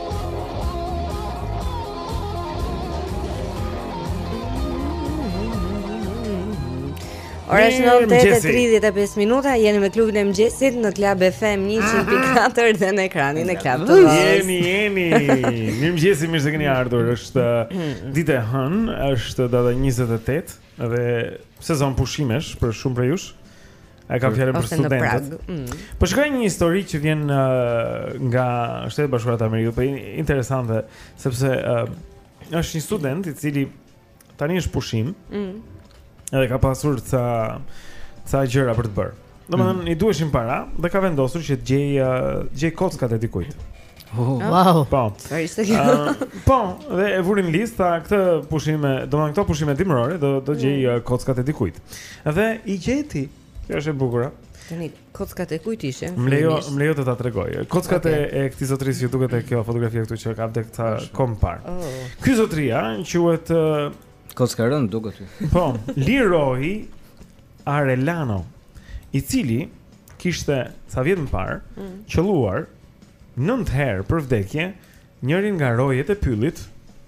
Ora është në 8:35 minuta, jeni me klubin e mëngjesit në Club FM 104 dhe në ekranin e Club TV. Jeni, jeni. Mirëmëngjes, mirë se keni ardhur. Është ditë e hënë, është data 28. Dhe sezon pushimesh për shumë prej jush. E ka fjalën për studentët. Mm. Po shkoj një histori që vjen uh, nga Shtetet e Bashkuara të Amerikës, po interesante sepse uh, është një student i cili tani është pushim. Mm. Edhe ka pasur ca ca gjëra për të bërë. Domethënë mm. i duheshin para dhe ka vendosur që të gjej gjej kockat e dikujt. Oh, wow. Po. Uh, po, dhe e vurin listë pa këtë pushim, domethënë këto pushime dimërore do do gjej mm. kockat e dikujt. Dhe i gjeti. Kjo është e bukur. Tani kockat e kujt ishin? Më lejo, më lejo të ta tregoj. Kockat okay. e e këtij zotrisë që duket te kjo fotografia këtu që ka vdek ta kompar. Oh. Ky zotria quhet uh, Kockarën duket. Po, Leroy Arellano, i cili kishte sa vjet më parë mm. qëlluar nëntë herë për vdekje njërin nga rojet e pyllit,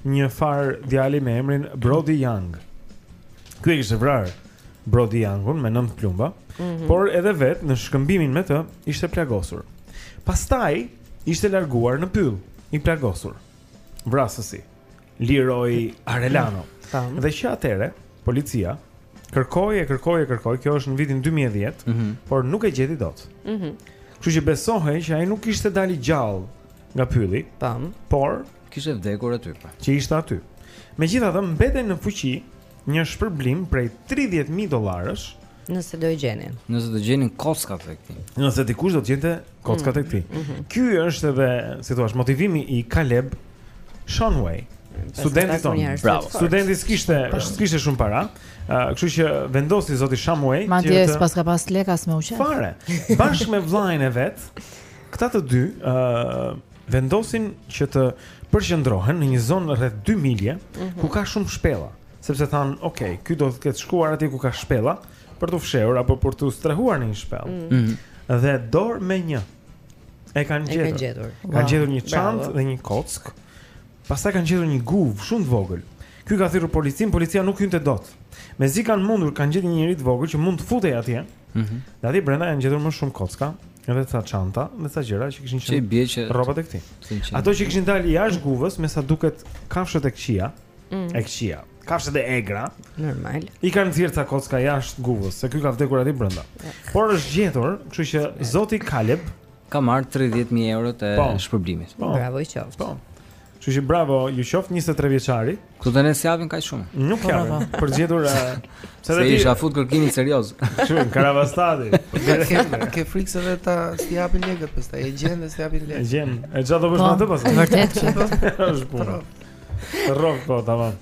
një farë djali me emrin Brody Young. Ky e kishte vrarë Brody Youngun me nëntë plumba, mm -hmm. por edhe vetë në shkëmbimin me të ishte plagosur. Pastaj ishte larguar në pyll i plagosur. Vrasësi. Leroy Arellano. Tam. Dhe që atëherë policia kërkoi e kërkoi e kërkoi, kjo është në vitin 2010, mm -hmm. por nuk e gjeti dot. Mhm. Mm Kështu që besohej që ai nuk kishte dalë i gjallë nga pylli. Tam. Por kishte vdekur aty pra. Që ishte aty. Megjithatë mbetej në fuqi një shpërblim prej 30000 dollarësh nëse do e gjenin. Nëse do gjenin kockat e këtij. Nëse dikush do të gjente kockat e këtij. Mm, mhm. Ky është edhe, si thua, motivimi i Caleb Shonway. Studentit tonë. Bravo. Studenti s'kishte, s'kishte shumë para. Uh, kështu që vendosi zoti Shamway që Madje të... s'pas ka pas lek as me u qeth. Fare. Bashkë me vllajën e vet, këta të dy, ë, uh, vendosin që të përqendrohen në një zonë rreth 2 milje mm -hmm. ku ka shumë shpella, sepse thanë, "Ok, ky do të ketë shkuar atje ku ka shpella për t'u fshehur apo për t'u strehuar në një shpellë." Mm -hmm. Dhe dorë me një e kanë gjetur. Kanë gjetur, wow, një çantë dhe një kockë Pastaj kanë gjetur një guvë shumë të vogël. Ky ka thirrur policinë, policia nuk hynte dot. Mezi kanë mundur, kanë gjetë një njeri të vogël që mund të futej atje. Ëh. Mm dhe atje brenda janë gjetur më shumë kocka, edhe ca çanta, edhe ca gjëra që kishin qenë rrobat e këtij. Ato që kishin dalë jashtë guvës, mesa duket kafshët e këqija. Mm. E këqija. Kafshët e egra. Normal. I kanë nxjerrë ca kocka jashtë guvës, se ky ka vdekur atje brenda. Por është gjetur, kështu që zoti Kaleb Ka marrë 30 mijë euro të po, shpërblimit. Po, bravo i qoftë. Po. Kështu që bravo i qoftë 23-vjeçarit. Këtu te ne s'japin kaq shumë? Nuk ka. Po, po, për gjetur a Se do t'i isha fut kërkimit serioz. Kështu në Karavastadi. Ke frikë se s'ti japin lekët pastaj e gjen dhe s'i japin lekët. E gjen. E çfarë do bësh me atë pastaj? Vërtet. Është punë. Rrok po tamam.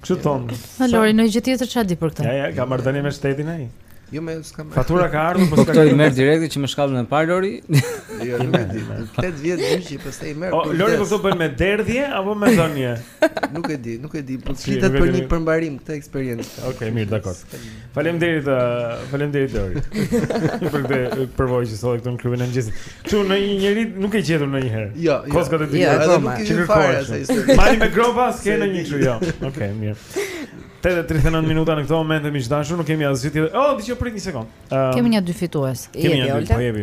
Kështu thon. Na Lori një gjë tjetër çfarë di për këtë? Ja, ja, ka marrë tani me shtetin ai. Jo më s'ka. Fatura ka ardhur po s'ka. Po merr direkt që në shkallën e parë Lori. Jo, nuk e di. 8 vjet gjyqi pastaj i merr. O Lori po këto bën me derdhje apo me dhënie? Nuk e di, nuk e di, po flitet për një përmbarim këtë eksperiencë. Okej, mirë, dakor. Faleminderit, faleminderit Lori. Për këtë përvojë që solle këtu në klubin e mëngjesit. Ktu ne një njeri nuk e gjetëm ndonjëherë. Jo, jo. Kockat e tij. Jo, edhe nuk i vjen fundi fare asaj histori. Mali me gropa s'ke në një kështu, jo. Okej, mirë. 8:39 minuta në këtë moment miq të dashur, nuk kemi asgjë tjetër. Oh, diçka prit një sekond. Ehm, kemi një dy fitues. Kemi një dy, po jepi.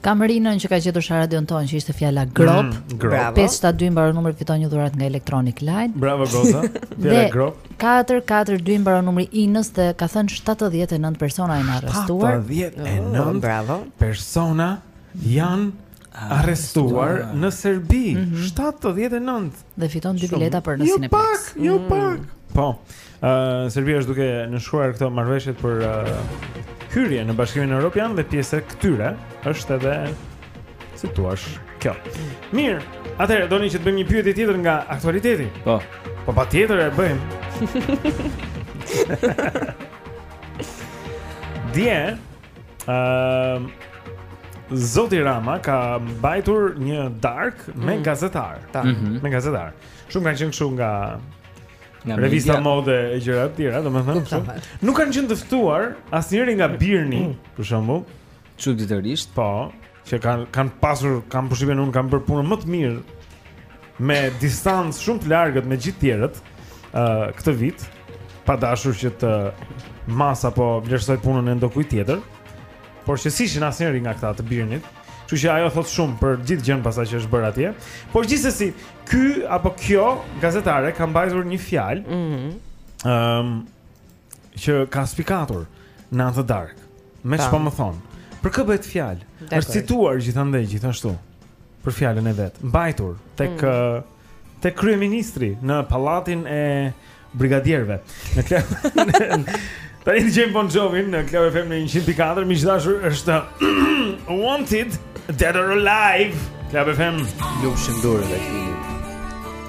Kam Rinën që ka gjetur sharadën tonë që ishte fjala mm, gropë. Mm, gropë. Bravo. 572 mbaron numri fiton një dhuratë nga Electronic Line. Bravo goca. Fjala gropë. 442 mbaron numri i Inës dhe ka thënë 79 persona janë arrestuar. 79 oh, bravo. Persona janë arrestuar në Serbi. Mm -hmm. 79. Dhe fiton dy bileta për në Cineplex. Jo pak, jo mm. pak. Po. Ë uh, Serbia është duke nënshkruar këto marrëveshjet për uh, hyrje në Bashkimin Evropian dhe pjesë e këtyre është edhe si të thuash kjo. Mirë. Atëherë doni që të bëjmë një pyetje tjetër nga aktualiteti? Po. Po patjetër e bëjmë. Dje Ëm Zoti Rama ka mbajtur një darkë me mm. gazetarë, ta, mm -hmm. me gazetarë. Shumë kanë qenë kështu nga nga revista media. mode e gjëra të tjera, domethënë kështu. Nuk kanë qenë të ftuar asnjëri nga Birni, mm. për shembull. Çuditërisht. Po. që kanë kanë pasur, kam përshtypjen unë kanë bërë punën më të mirë me distancë shumë të largët nga gjithë tjerët ë uh, këtë vit, pa dashur që të mas apo vlerësoj punën e ndokujt tjetër, por që s'ishin asnjëri nga këta të birnit. Kështu që ajo thotë shumë për gjithë gjënë pastaj që është bërë atje. Por gjithsesi, ky apo kjo gazetare ka mbajtur një fjalë. Mhm. Mm um, që ka spikatur në atë darkë. Me çfarë po më thonë? Për kë bëhet fjalë? Është cituar gjithandej gjithashtu për fjalën e vet. Mbajtur tek mm. te kryeministri në pallatin e brigadierëve. Në këtë Tani dëgjojmë Bon Jovin në Club FM në 104 Mi qetashur është Wanted Dead or Alive Club FM Ljumë shëndurë dhe këti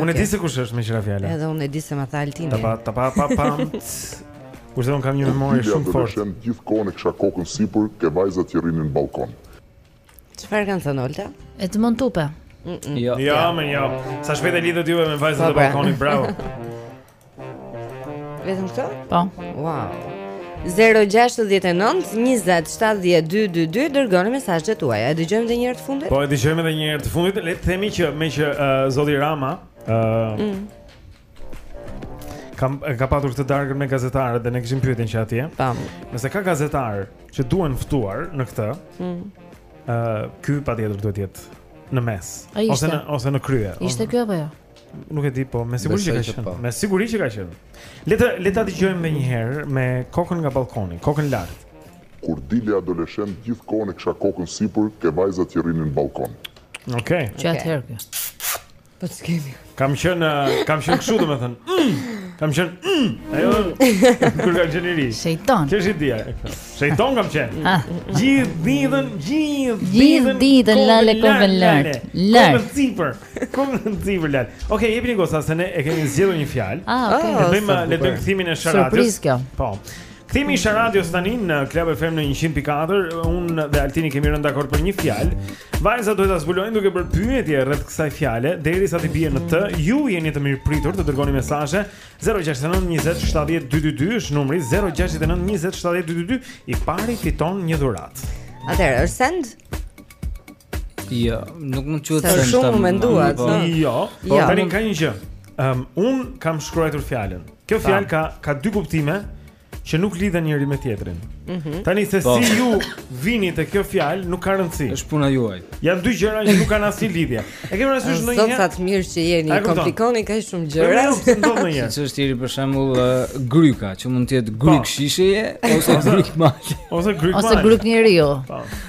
Unë e di se kush është me qira fjalën. Edhe unë e di se ma tha Altini. Ta pa ta pa pa pa. Kurse unë kam një memori shumë të fortë. Shem gjithë kohën e kisha kokën sipër ke vajzat që rrinin në ballkon. Çfarë kanë thënë Olta? E të mund tupe. Jo, jo, më jo. Sa shpejt e lidhët juve me vajzat e po, pra. ballkonit, bravo. Vetëm këtë? Po. Wow. 069 20 70 222 Dërgoni mesazhet tuaja E dëgjojmë dhe një herë të fundit? Po, e dëgjojmë dhe një herë të fundit Le të themi që meqë uh, Zoti Rama uh, mm. kam, Ka patur këtë darkën me gazetarët Dhe ne kishim pyetjen që atje Tam. Nëse ka gazetarë që duhen ftuar në këtë mm. uh, Ky patjetër duhet të jetë në mes Ose në, ose në krye Ishte kjo apo jo? Nuk e di, po me siguri që ka qenë. Po. Me siguri që ka qenë. Le të le ta dëgjojmë dhe një herë me kokën nga balkoni, kokën lart. Kur dilja adoleshent, gjithë kohën e kisha kokën sipër ke vajzat që rrinin në balkon. Okej. Okay. Që atëherë kjo. Po ç'kemi. Kam qenë, kam qenë kështu domethënë. Mm! Kam qenë. Mm! Ajo. Kur kam qenë i ri. Shejton. Ç'është dia? Shejton kam qenë. Ah. Gjithë ditën, gjithë ditën. Gjithë ditën lale kokën lart. Lart. Kokën sipër. Kokën sipër lart. Okej, okay, jepini goca se ne e kemi zgjedhur një fjalë. Ah, okay. Ne bëjmë ah, le të bëjmë kthimin e sharadës. Po. Kthimi i sharadës tani në Club FM në 104. Unë dhe Altini kemi rënë dakord për një fjalë. Vajzat duhet ta zbulojnë duke bërë pyetje rreth kësaj fjale derisa t'i bien në të. Ju jeni të mirëpritur të dërgoni mesazhe 069 20 70 222 është numri 069 20 70 222 i pari fiton një dhuratë. Atëherë, send Jo, nuk mund të quhet trend. Shumë më menduat, po. Jo. Po jo. tani ka një gjë. Ëm um, un kam shkruajtur fjalën. Kjo fjalë ka ka dy kuptime që nuk lidhen njëri me tjetrin. Mm -hmm. Tani se po. si ju vini te kjo fjalë nuk ka rëndësi. Është puna juaj. Janë dy gjëra që nuk kanë asnjë lidhje. E kemi rastësisht ndonjë. Sot sa të mirë që jeni, komplikoni kaq shumë gjëra. Nuk është ndonjë. Siç është për shembull uh, gryka, që mund të jetë gryk po. shisheje ose gryk mali. Ose gryk mali. Ose gryk njeriu. Po.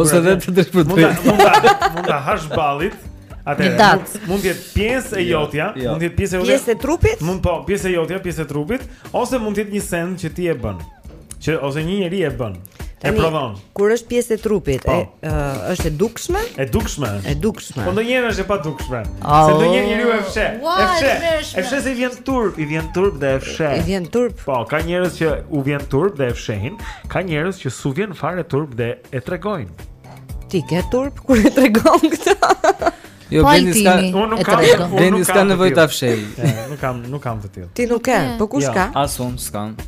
Ose vetë për të thënë. Mund ta mund ta hash ballit. Atë mund të jetë pjesë e jo, jotja, jo. mund të jetë pjesë e jotja. Pjesë e trupit? Mund po, pjesë e jotja, pjesë e trupit, ose mund të jetë një send që ti e bën. Që ose një njeri e bën. E prodhon. Kur është pjesë e trupit, po. e, është e dukshme? E dukshme. E dukshme. Po ndonjëherë është e padukshme. Se ndonjëherë njeriu e fshe. E fshe. E fshe se i vjen turp, i vjen turp dhe e fshe. I vjen turp. Po, ka njerëz që u vjen turp dhe e fshehin, ka njerëz që s'u vjen fare turp dhe e tregojnë. Ti ke turp kur e tregon këtë? Jo, po, Blendi s'ka, unë nuk kam, Blendi s'ka nevojë ta fshehë. Nuk kam, nuk kam të tillë. Ti nuk ke, po kush jo. ka? As unë s'kam.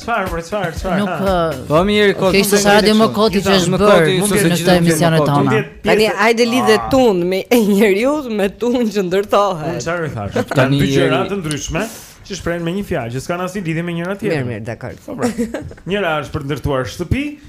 Çfarë, për çfarë, çfarë? Nuk eh, Po mirë, kot. Kjo është radio më koti që është bër, mund të në këto emisionet tona. Tani hajde lidhe ah. tullën e njeriut me tullën që ndërtohet. Unë çfarë thash? Tani dy gjëra të ndryshme që shprehin me një fjalë, që s'kan asnjë lidhje me njëra tjetrën. Mirë, mirë, dakor. Po pra. Njëra është për të ndërtuar shtëpi,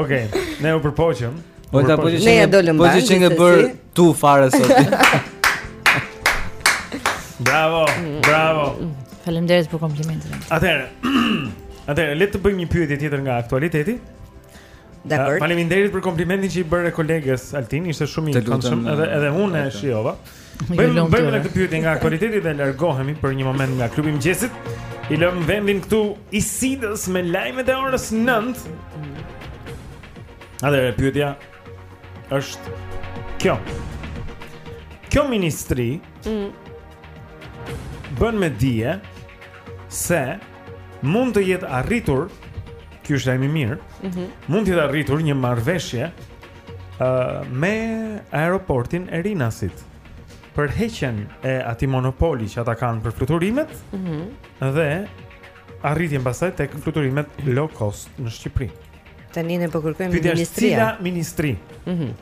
Okej, ne u përpoqëm. Po ta po që ne dolëm banë. Po që që bërë tullë fare sot. Bravo, bravo. Faleminderit për komplimentin. Atëherë. Atëherë, le të bëjmë një pyetje tjetër nga aktualiteti. Dakor. Faleminderit për komplimentin që i bëre kolegës Altin, ishte shumë i këndshëm, edhe edhe unë e shijova. Bëjmë bëjmë këtë pyetje nga aktualiteti dhe largohemi për një moment nga klubi i mëngjesit. I lëm vendin këtu Isidës me lajmet e orës 9. Atëherë pyetja është kjo. Kjo ministri mm. bën me dije se mund të jetë arritur, ky është lajm i mirë. Mm -hmm. Mund të jetë arritur një marrëveshje uh, me aeroportin e Rinasit për heqjen e atij monopoli që ata kanë për fluturimet mm -hmm. dhe arritjen pastaj tek fluturimet low cost në Shqipëri. Tani ne po kërkojmë po ministrinë. Cila ministri? Mm -hmm.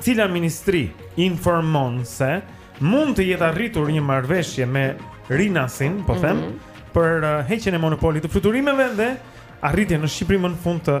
Cila ministri informon se mund të jetë arritur një marrëveshje me Rinasin, po them, mm -hmm. për uh, heqjen e monopolit të fluturimeve dhe arritjen në Shqipëri më në fund të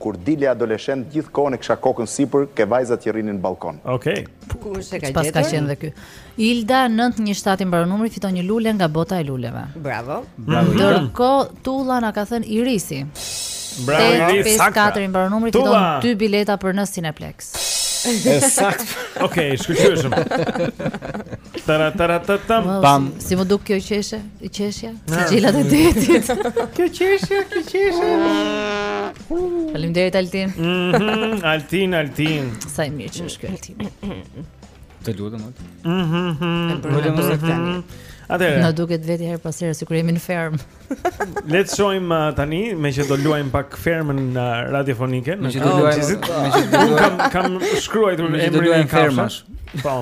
Kur dile adoleshent gjithë kohën e kisha kokën sipër ke vajzat që rrinin në ballkon. Okej. Kush e ka gjetur? Paska qenë dhe ky. Ilda 917 i mbaron numri, fiton një lule nga bota e luleve. Bravo. Bravo. Ndërkohë Tulla na ka thënë Irisi. Bravo Iris. 854 i mbaron numri, fiton dy bileta për në Cineplexx. E saktë. Okej, shkëlqyeshëm. Tara tara ta tam. Pam. Si më duket kjo qeshje? Qeshja? Si gjelat e detit. Kjo qeshje, kjo qeshje. Faleminderit Altin. Mhm, Altin, Altin. Sa i mirë që është ky Altin. Të lutem atë. Mhm. Problemi është tani. Atëherë. Na duket vetja herë pas here sikur jemi në fermë. Le të shohim uh, tani, meqë do luajmë pak fermën uh, radiofonike në këtë mëngjes. Unë kam kam shkruar emrin e fermës. Po.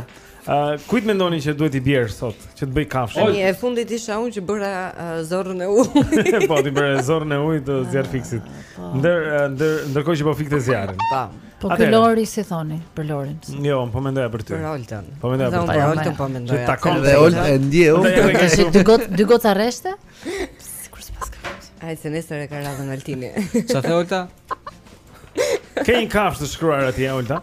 Uh, kujt mendoni që duhet t'i bjerë sot, që të bëjë kafshë? Unë e fundit isha unë që bëra uh, zorrën e ujit. po, ti bëre zorrën e ujit të zjarrfiksit. Po. Ndër uh, ndër ndërkohë që po fikte zjarrin. Po. Po ky Lori si thoni për Lorin? Jo, po mendoja për ty. Për Oltën. Po mendoja për ty. Për Oltën po mendoja. I takon dhe Olta e ndjeu. Ti dy gota dy gota rresht? Sikur s'pas ka. Ai se nesër e ka radhën Altini. Çfarë the Olta? Ke një kafshë të shkruar atje Olta?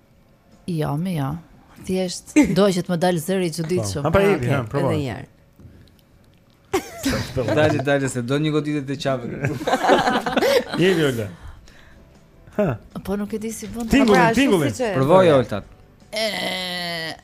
Jo, më jo. Thjesht do që të më dalë zëri i çuditshëm. Po, okay, ja, edhe një herë. Dale, dale, se do një goditje te qafa. Je vjolla. Ha. Po nuk e di si bën. Tingullin, pra, tingullin. Provoje Olta.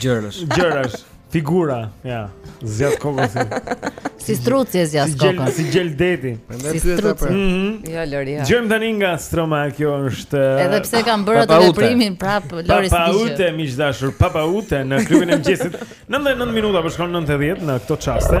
Gjërësh. Gjërësh. Figura, ja. Zgjat kokën si. Si struci zgjat kokën. Si gjel deti. Si struci. Mhm. Jo Lori. Dëgjojmë tani nga Stromae, kjo është. Edhe pse kam bërë atë veprimin prap Lori Stiqi. Papaoutai miq të dashur, Papaoutai në klubin e mëngjesit. 9 e 9 minuta po shkon 9 e 10 në këto çaste.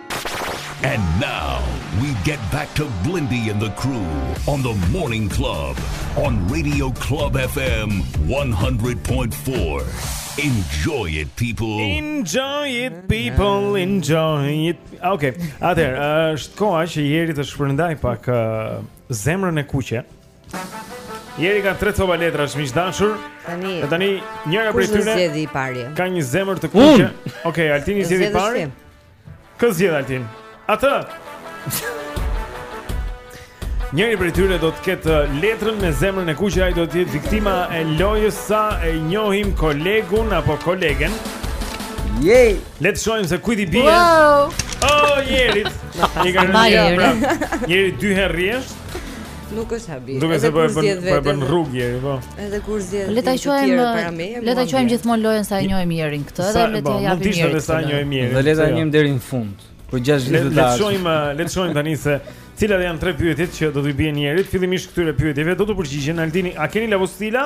And now we get back to Blendi and the crew on the Morning Club on Radio Club FM 100.4. Enjoy it people. Enjoy it people, enjoy it. Okay, atëherë uh, është koha që Jeri të shpërndajë pak uh, zemrën e kuqe. Jeri ka tre copa letrash miq të dashur. Tani. E tani njëra prej tyre. Ka një zemër të kuqe. Okej, okay, Altini zgjedh i pari. Kë zgjedh Altin? Atë. Njëri prej tyre do të ketë uh, letrën me zemrën e kuqe, ai do të jetë viktima e lojës sa e njohim kolegun apo kolegen. Yay! Le të shohim se kujt i bie. Wow! Oh, Jerit. I ra Jerit. Jerit dy herë rresht. Nuk është habi. Duket se po e bën po e bën rrugë Jeri, po. Edhe kur zgjedh. Le ta quajmë le ta quajmë gjithmonë lojën sa e njohim Jerin këtë, edhe le t'i japim Jerin. Mund të sa e njohim Jerin. Dhe le ta njohim deri në fund. Po gjashtë vjet të Le të shohim, le të shohim tani se cilat janë tre pyetjet që do t'i bien Jerit. Fillimisht këtyre pyetjeve do t'u përgjigjen Altini. A keni lavastovilje?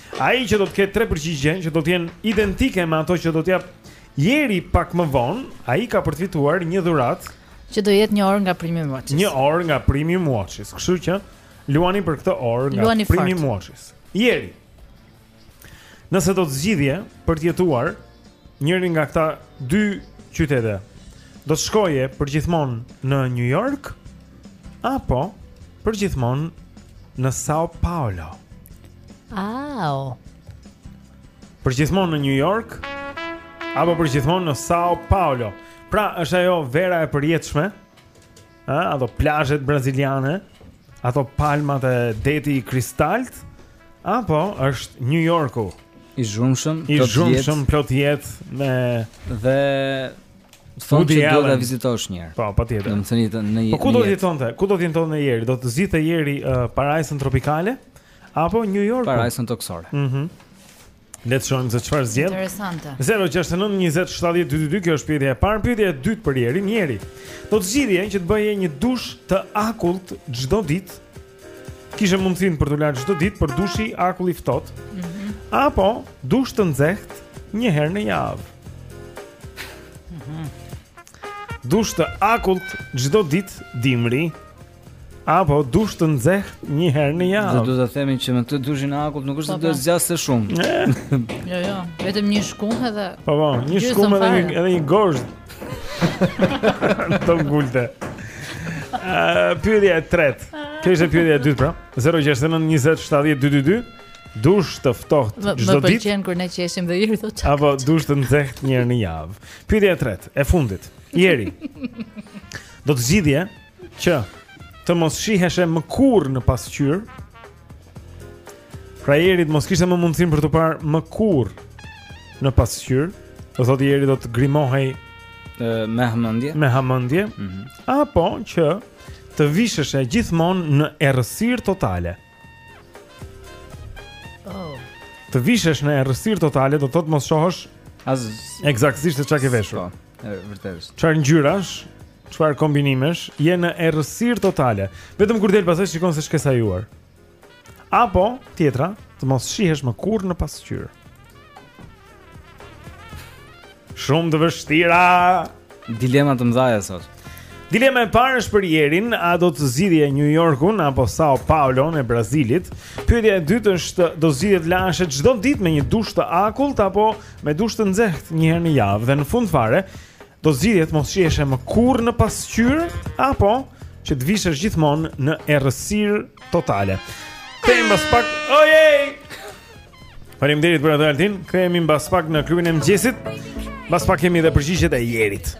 Ai që do të ketë tre përgjigje që do të jenë identike me ato që do të japë Jeri pak më vonë, ai ka për të fituar një dhuratë që do jetë një orë nga Premium Watches. Një orë nga Premium Watches. Kështu që luani për këtë orë nga Premium Watches. Jeri. Nëse do të zgjidhje për të jetuar njërin nga këta dy qytete, do të shkoje përgjithmonë në New York apo përgjithmonë në Sao Paulo? Au. Përgjithmonë në New York apo përgjithmonë në Sao Paulo. Pra, është ajo vera e përjetshme. Ë, ato plazhet braziliane, ato palmat e deti i kristaltë, apo është New Yorku i zhurmshëm, i zhurmshëm plot jetë me dhe Thonë që duhet ta vizitosh një herë. Po, patjetër. Do të thënë të në një. Po ku do të jetonte? Ku do të jetonte Jeri? Do të zgjidhte Jeri uh, parajsën tropikale apo New York? Parajsën tokësore. Mhm. Mm Le të shohim se çfarë zgjedh. Interesante. 069 20 70 222, kjo është pyetja e parë, pyetja e dytë për Jerin, Jeri. Do të zgjidhje që të bëje një dush të akullt çdo ditë Kishe mundësinë për t'u larë çdo ditë por dushi akull i ftohtë mm -hmm. Apo dush të nxehtë një herë në javë mm -hmm. Dush të akullt çdo ditë dimri Apo dush të nxehtë një herë në javë. Do të themi që me këtë dushin e akullt nuk është se po, do po. të zgjasë shumë. Jo, jo, vetëm një shkumë edhe. Po po, një shkumë edhe një edhe një gozhdë. Të ngulte. Ëh, pyetja e tretë. Kjo ishte pyetja e dytë pra. 069 20 70 222. Dush të ftohtë çdo ditë. Më pëlqen kur ne qeshim dhe jeri thotë. Apo dush të nxehtë një herë në javë. Pyetja e tretë, e fundit. Jeri. Do të zgjidhje që të mos shiheshe më kurrë në pasqyrë Pra Jeri të mos kishte më mundësinë për t'u parë më kurrë në pasqyrë, do thotë Jeri do të grimohej me hamendje. Me hamendje. Mm -hmm. Apo që të visheshe gjithmonë në errësirë totale. Oh. Të vishesh në errësirë totale do thotë mos shohësh as ekzaktësisht çka ke veshur. Po. E vërtetë. Çfarë ngjyrash? Çfarë kombinimesh? Je në errësirë totale. Vetëm kur del pastaj shikon se ç'ke sajuar. Apo tjetra, të mos shihesh më kurrë në pasqyrë. Shumë të vështira. Dilema të mëdha sot. Dilema e parë është për Jerin, a do të zgjidhje New Yorkun apo Sao Paulon e Brazilit? Pyetja e dytë është do zgjidhje të laheshe çdo ditë me një dush të akullt apo Me dush të nxehtë një herë në javë dhe në fund fare do zgjidhje të mos shiheshe më kurrë në pasqyrë apo që të vishesh gjithmonë në errësirë totale. Kthehemi mbas pak. Ojej! Faleminderit për atë Altin. Kthehemi mbas pak në klubin e mëngjesit. Mbas pak kemi edhe përgjigjet e Jerit.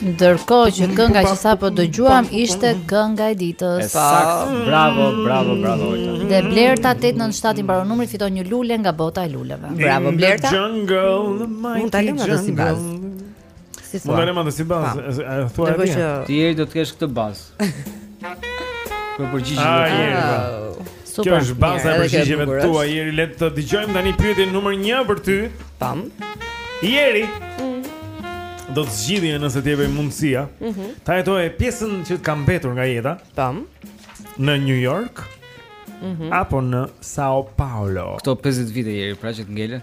Ndërkohë që kënga që sapo dëgjuam ishte kënga e ditës. Saktë, bravo, bravo, bravo. Dhe Blerta 897 i mbaron numri fiton një lule nga bota e luleve. Bravo Blerta. Mund ta lëmë atë si bazë. Si thua? Mund ta lëmë atë si bazë. Thua e di. Ti Jeri do të kesh këtë bazë. Për përgjigjen e tij. Super. Kjo është baza e përgjigjeve të tua, Jeri. Le të dëgjojmë tani pyetjen numër 1 për ty. Tam. Jeri. Mm. Do të zgjidhje nëse të jepej mundësia. Mm -hmm. Ta jetoje pjesën që të ka mbetur nga jeta. Tam. Në New York. Mm -hmm. Apo në Sao Paulo. Këto 50 vite Jeri, pra që të ngelen.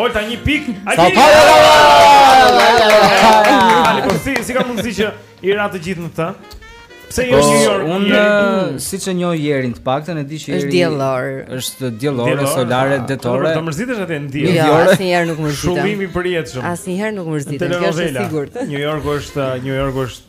Olta një pik. Sao Paulo. Ai po si si ka mundësi që i ra të gjithë në këtë? Pse jo New York? Unë mm. siç e njoh Jerin të paktën e di që është diellor. Është diellor e solare detore. Do mërzitesh ata në diell. Jo, asnjëherë nuk mërzitem. Shumimi i përjetshëm. Asnjëherë nuk mërzitem, kjo është e sigurt. New Yorku është New Yorku është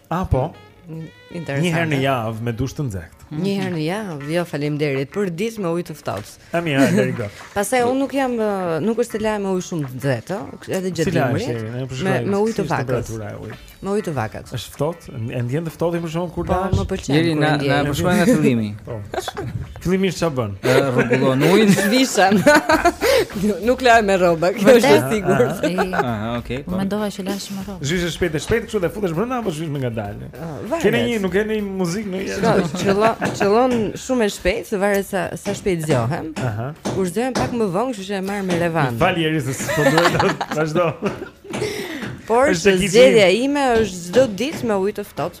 Ah po. Mm, interesant. Një herë në javë me dush të nxehtë. Mhm. Një herë në javë, jo faleminderit për ditë me ujë të ftohtë. Ëm ja, deri këtu. Pastaj unë nuk jam nuk është se lahem me ujë shumë të nxehtë, edhe gjatë dimrit. Me me ujë të vakët. Me ujë të vakët. Është ftohtë, e ndjen të ftohtë më shumë kur po, lahesh. Po, më pëlqen. Jeri na na përshkruan nga fillimi. Po. Fillimisht ça bën? Rregullon ujin. Vishem. Nuk lahem me rroba, kjo është e sigurt. Aha, okay. Po. Mendova që lahesh me rroba. Zhvishesh shpejt e shpejt kështu dhe futesh brenda apo zhvishesh me ngadalë. Ah, Keni një, nuk keni muzikë në jetë. Qëllon, qëllon shumë e shpejt, se varet sa sa shpejt zgjohem. Aha. Kur zgjohem pak më vonë, kështu që e marr me revan. Fol Jeri se po duhet të vazhdo. Por zgjedhja ime është çdo ditë me ujë të ftohtë.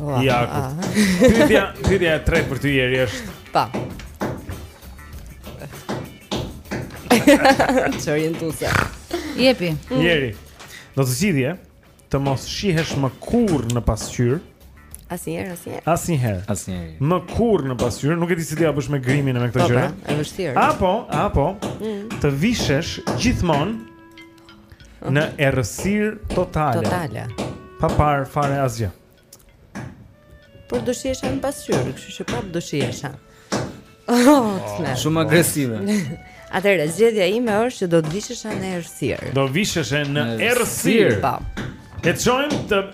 Wow. Ja, pyetja, pyetja e tretë për ty Jeri është. Pa. Çfarë tu se? Jepi. Mm. Jeri. Do të zgjidhje të mos shihesh më kurrë në pasqyrë. Asnjëherë, asnjëherë. Asnjëherë. Asnjëherë. Më kurrë në pasqyrë, nuk e di si do ia bësh me grimin e me këto po, gjëra. Po, është vështirë. Apo, apo. Mm. Të vishesh gjithmonë Në errësirë totale. Totale. Pa parë fare asgjë. Por do shihesha në pasqyrë, kështu që prap do shihesha. Oh, shumë agresive. Atëherë zgjedhja ime është që do të vishesha në errësirë. Do visheshe në errësirë. Po. E çojmë të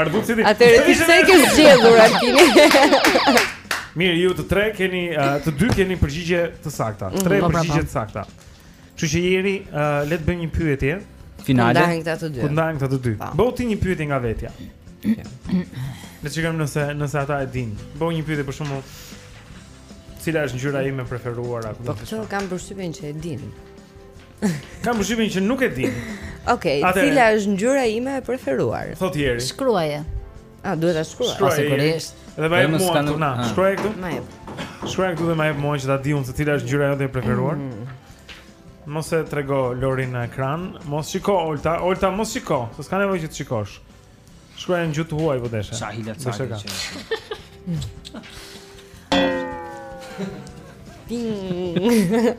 Ardhë si ti. Atëherë ti se ke zgjedhur Altini. Mirë, ju të tre keni uh, të dy keni përgjigje të sakta. Mhm, tre mm, përgjigje të sakta. Kështu që Jeri, uh, le të bëjmë një pyetje finale. Ku ndahen këta të dy? Ku ndahen këta të dy? Po. Bëju ti një pyetje nga vetja. Le të shikojmë nëse nëse ata e dinë. Bëju një pyetje për shembull cila është ngjyra ime e preferuar apo. Po këtë kam përshtypjen që e dinë. Kam përshtypjen që nuk e dinë. Okej, okay, cila është ngjyra ime e preferuar? Thotë Jeri. Shkruaje. A duhet ta shkruaj? Po sigurisht. Dhe më jep mua këtu, na. Ah. Shkruaj këtu. Ma jep. Shkruaj këtu dhe më jep mua që ta di unë se cila është ngjyra jote e preferuar. Mm. Mos e trego Lori në ekran, mos shiko Olta, Olta mos shiko, se s'ka nevojë që të shikosh. Shkruaj në gjuhë të huaj po desha. Sa hila ca që.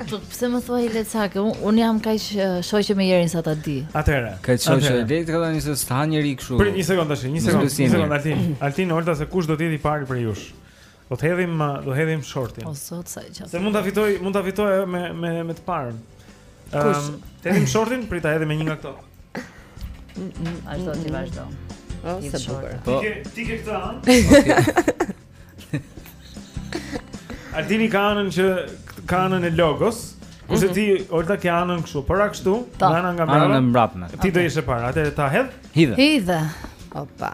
Po pse më thua hila ca? Unë jam kaq shoqe me Jerin sa ta di. Atëherë. Kaq shoqe e lehtë ka tani se të ha njëri kështu. Prit një sekond tash, një sekond. Një sekond Altin. Altin Olta se kush do të jetë i pari prej jush. Do të hedhim, do hedhim shortin. Po sot sa gjatë. Se mund ta fitoj, mund ta fitoj ajo me me me të parën. Kush? Um, të hedhim shortin, prit ta hedhim me një nga këto. Ashtu ti vazhdo. Oh, sa bukur. Po. Ti ke këtë anë? Altini ka anën që ka anën e logos. Kurse mhm. ti Olta ke anën kështu, pra kështu? Po. Ana nga mbrapa. Ana nga mbrapa. Ti do ishe e para, atë ta hedh? Hidhe. Hidhe. Opa.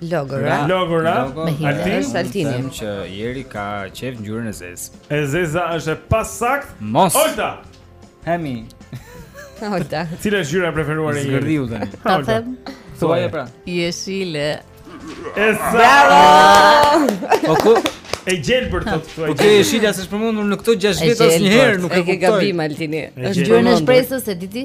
Logoja. Logoja. Me hidhe është Altini. Them që Jeri ka qejf ngjyrën e zezë. E zeza është e pasaktë. Mos. Olta. Hemi. Olta. Cila është ngjyra e preferuar e Jerit? Zgërdhiu tani. Ta them. Thuaj pra. Jeshile. Bravo. Po ku? E gjelbër të thuaj. Po ke jeshilja s'është përmendur në këto 6 vjet asnjëherë, nuk e kuptoj. E ke gabim Altini. Është ngjyra e shpresës e di ti?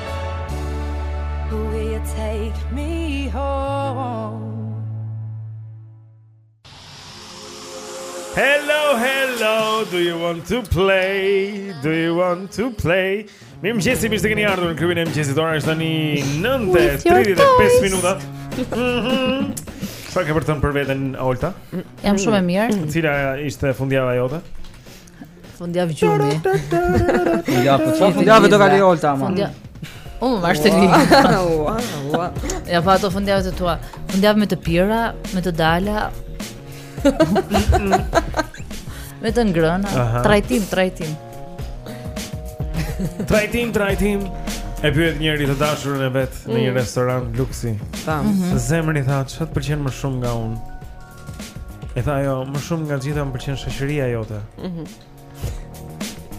Hello, hello, do you want to play? Do you want to play? Mirëmëngjesi, mirë se keni ardhur në klubin e mëngjesit. Ora është tani nëntë e 35 minuta Ça ke për të thënë për veten, Olta? Jam shumë e mirë Cila ishte fundjava jote? Fundjavë gjumi. Fundjavë po fundjavë do kaloj Olta ama. O, oh, më vazhdi. Ua, ua. Ia pa ato fundjavë të tua. Fundjavë me të pira, me të dala. me të ngrëna, trajtim, trajtim. Trajtim, trajtim. E pyet njëri të dashurën e vet në një mm. restorant luksi. Tam. Mm -hmm. Zemër, i tha, "Çfarë të pëlqen më shumë nga unë?" E tha jo, më shumë nga gjitha më pëlqen shoqëria jote. Mhm. Mm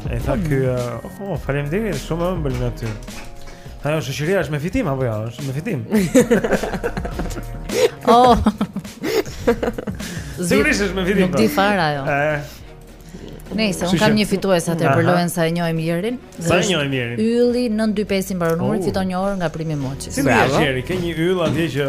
e tha ky, oh, oh faleminderit, shumë e ëmbël nga ty. Tha jo, shoqëria është me fitim apo jo? Është me fitim. oh. Sigurisht është me fitim. Nuk po. di fare ajo. Ëh. Nëse un kam një fitues atë për lojën sa e njohim Jerin. Sa e njohim Jerin? Ylli 925 i mbaron numrin, oh. fiton një orë nga Prime Mochi. Si Bravo. Jeri, ke një yll atje që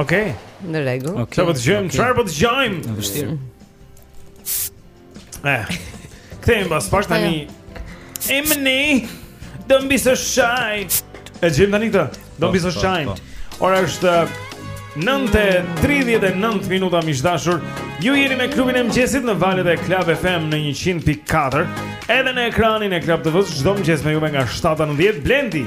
Okej. Në rregull. Okej. Çfarë po dëgjojmë? Çfarë po dëgjojmë? Në vështirë. Eh. Kthehemi pas pak tani. Imany, don't be so shy. E gjejmë tani këtë. Don't be so po, po, shy. Po. Ora është 9:39 minuta miq të dashur. Ju jeni me klubin e mëngjesit në valët e Club FM në 100.4. Edhe në ekranin e Club TV-s çdo mëngjes me juve nga 7:00 në 10 Blendi.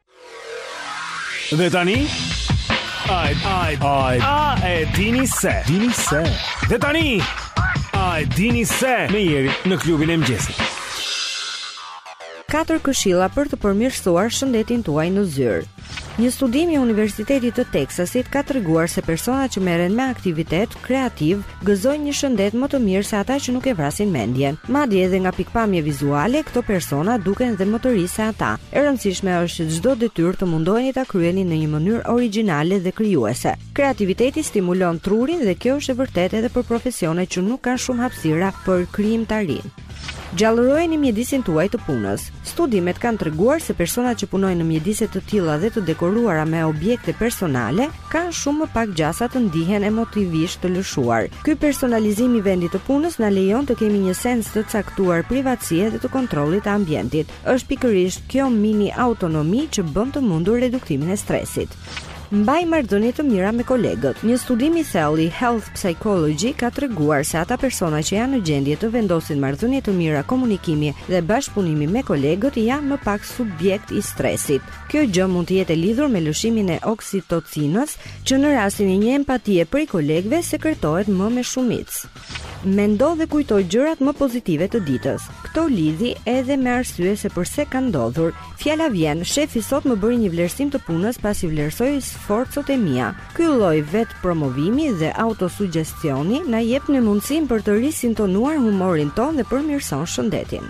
Dhe tani Ai ai ai a e dini se dini se Dhe tani A e dini se me Jerin në klubin e mëngjesit Katër këshilla për të përmirësuar shëndetin tuaj në zyrë Një studim i Universitetit të Teksasit ka treguar se personat që merren me aktivitet kreativ gëzojnë një shëndet më të mirë se ata që nuk e vrasin mendjen. Madje edhe nga pikëpamja vizuale, këto persona duken dhe më të rinj se ata. E rëndësishme është që çdo detyrë të mundoheni ta kryeni në një mënyrë origjinale dhe krijuese. Kreativiteti stimulon trurin dhe kjo është e vërtetë edhe për profesione që nuk kanë shumë hapësira për krijimtarinë. Gjallërojeni mjedisin tuaj të punës. Studimet kanë treguar se personat që punojnë në mjedise të tilla dhe të dekoruara me objekte personale kanë shumë më pak gjasa të ndihen emotivisht të lëshuar. Ky personalizim i vendit të punës na lejon të kemi një sens të caktuar privatësie dhe të kontrollit të ambientit. Është pikërisht kjo mini autonomi që bën të mundur reduktimin e stresit. Mbaj marrëdhënie të mira me kolegët. Një studim i thellë i Health Psychology ka treguar se ata persona që janë në gjendje të vendosin marrëdhënie të mira komunikimi dhe bashkëpunimi me kolegët janë më pak subjekt i stresit. Kjo gjë mund të jetë e lidhur me lëshimin e oksitocinës, që në rastin e një empatie prej kolegëve sekretohet më me shumicë. Mendo dhe kujto gjërat më pozitive të ditës. Këto lidhi edhe me arsye se përse ka ndodhur. Fjala vjen, shefi sot më bëri një vlerësim të punës pasi vlerësoi sforcot e mia. Ky lloj vetëpromovimi dhe autosugjestioni na jep ne mundësinë për të risintonuar humorin tonë dhe përmirëson shëndetin.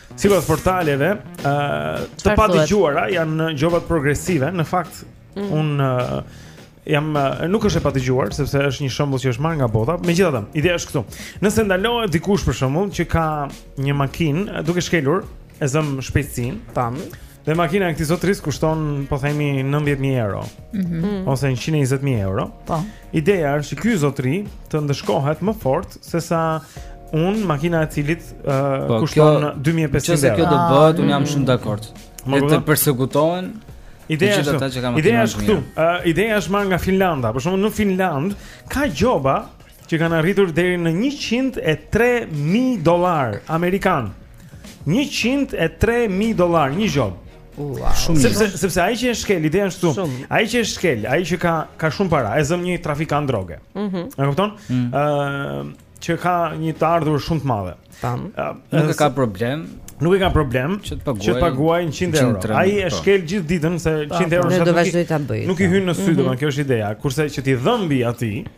Sipas portaleve, ë uh, të padëgjuara janë gjobat progresive, në fakt mm. un uh, jam uh, nuk është e padëgjuar sepse është një shembull që është marrë nga bota. Megjithatë, ideja është këtu. Nëse ndalohet dikush për shembull që ka një makinë duke shkelur e zëmë shpejtësinë, tam, Dhe makina e këtij zotëris kushton, po themi, 90000 euro. Mhm. Mm Ose 120000 euro. Po. Ideja është që ky zotëri të ndëshkohet më fort se sa unë makina e cilit uh, po, kushton 2500 euro. Nëse kjo do ah, bëhet, un jam mm. shumë dakord. Le të persekutohen. Ideja është ata që kanë makina. Ideja është këtu. Uh, ideja është marrë nga Finlanda. Për shembull, në Finland ka gjoba që kanë arritur deri në 103000 dollar amerikan. 103000 dollar një gjobë. Wow. Shumë sepse shumë. sepse ai që e shkel, ideja është këtu. Ai që e shkel, ai që ka ka shumë para, e zëm një trafikant droge. Ëh. Mm -hmm. E kupton? Ëh, mm. uh, që ka një të ardhur shumë të madhe. Tam. Uh, nuk e ka problem. Nuk e ka problem që të paguaj, që të paguaj 100 euro. Ai e po. shkel gjithë ditën se 100 euro është. Dhe do vazhdoj ta bëj. Nuk i hyn në sy, mm -hmm. domethënë kjo është ideja. Kurse që t'i dhëmbi atij,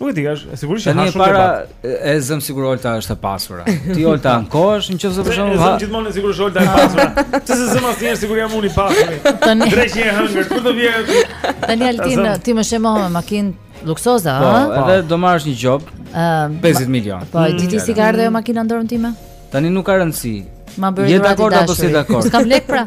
Nuk e di, është sigurisht që ashtu para e zëm sikur Olta është e pasur. Ti Olta ankohesh nëse për shembull ha. Zëm gjithmonë e është Olta e pasur. Ti s'e zëm asnjëherë sikur jam unë i pasur. Tani dreqi e hëngërt, kur do vjen aty? Tani Altin, ti më sheh mua me makinë luksoze, po, ha? Po, edhe do marrësh një gjobë. Ëm 50 milionë. Po, ti ti si ka ardhur ajo makina në dorën time? Tani nuk ka rëndësi. Ma bëri Je dakord apo s'je dakord? S'kam lek pra.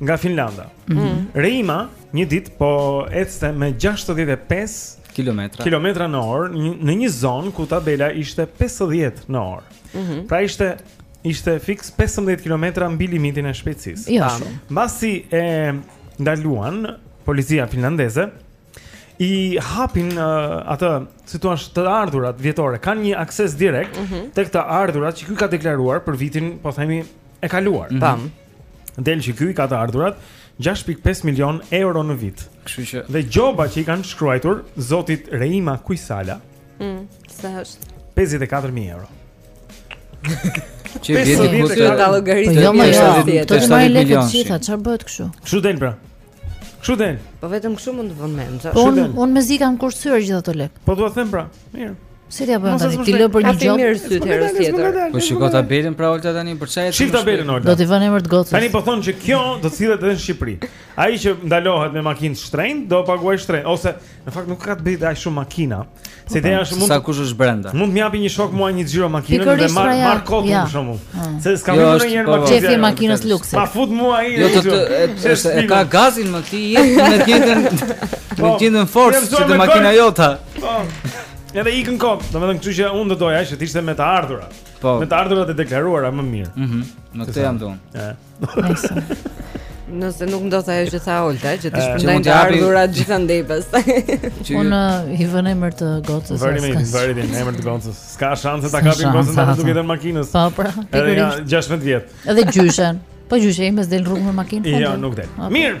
nga Finlanda. Mm -hmm. Reima një ditë po ecte me 65 kilometra kilometra në orë në një zonë ku tabela ishte 50 në orë. Mm -hmm. Pra ishte ishte fiks 15 kilometra mbi limitin e shpejtësisë. Jo, Mbasi e ndaluan policia finlandeze i hapin uh, atë si thua të ardhurat vjetore kanë një akses direkt mm -hmm. tek të ardhurat që ky ka deklaruar për vitin po themi e kaluar. Mm -hmm. Tam. Del që ky i ka të ardhurat 6.5 milion euro në vit. Kështu që dhe gjoba që i kanë shkruar zotit Reima Kuisala. Mm, sa është? 54000 euro. Ç'i vjen të mos ta llogaritë. Jo, më jo. Të shtojë milion. Çfarë bëhet kështu? Kshu del pra? Kështu del. Po vetëm kështu mund të vënë mend. Po un un mezi kam kursyer gjithë ato lek. Po dua të them pra. Mirë. Si t'ja bëjmë tani? Ti lë për një gjobë. Mirë sy të herës tjetër. Po shikoj tabelën pra Olta tani për çfarë. Shif tabelën Olta. Do t'i vënë emër të gocës. Tani po thonë që kjo do të sillet edhe në Shqipëri. Ai që ndalohet me makinë shtrenjtë do paguaj shtrenjtë ose Në fakt nuk ka të bëjë aq shumë makina. Po, se ideja po, është mund sa kush është brenda. Mund të më japi një shok mua një xhiro makinë dhe marr pra marr kokën për shkakun. Ah. Se s'ka jo, më merr qejfi i makinës luksit. Pa fut mua ai. Jo se ka gazin më ti jep me tjetër. Me tjetër forcë si të makina jota. Po. Edhe ikën kok, domethënë kështu që unë do doja që të ishte me të ardhura. Po. Me të ardhurat e deklaruara më mirë. Mhm. Në këtë jam dhe un. Nëse nuk ndodh ajo që tha Olta, që të shpërndajnë të ardhurat gjithandej pastaj. Unë i vë në emër të gocës. Vëri, vëri ti në emër të gocës. S'ka shanse ta kapim gocën duke i dhënë makinës. Po pra. Edhe 16 vjet. Edhe gjyshen. Po gjyshja ime s'del në rrugë me makinë. Jo, nuk del. Mirë.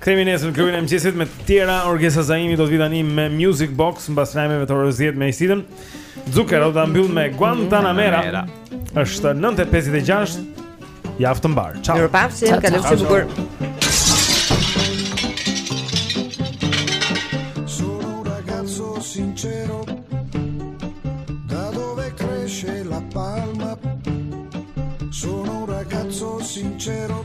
Kthehemi nesër në klubin e mëngjesit me të tjera. Orgesa Zaimi do të vi tani me Music Box mbas lajmeve të orës 10 me Isidën. Zucchero do ta mbyll me Guantanamera. Është 9:56. Javë të mbarë. Ciao. Mirupafshim, kalofshi bukur. sincero, da dove cresce la palma. Sono un ragazzo sincero.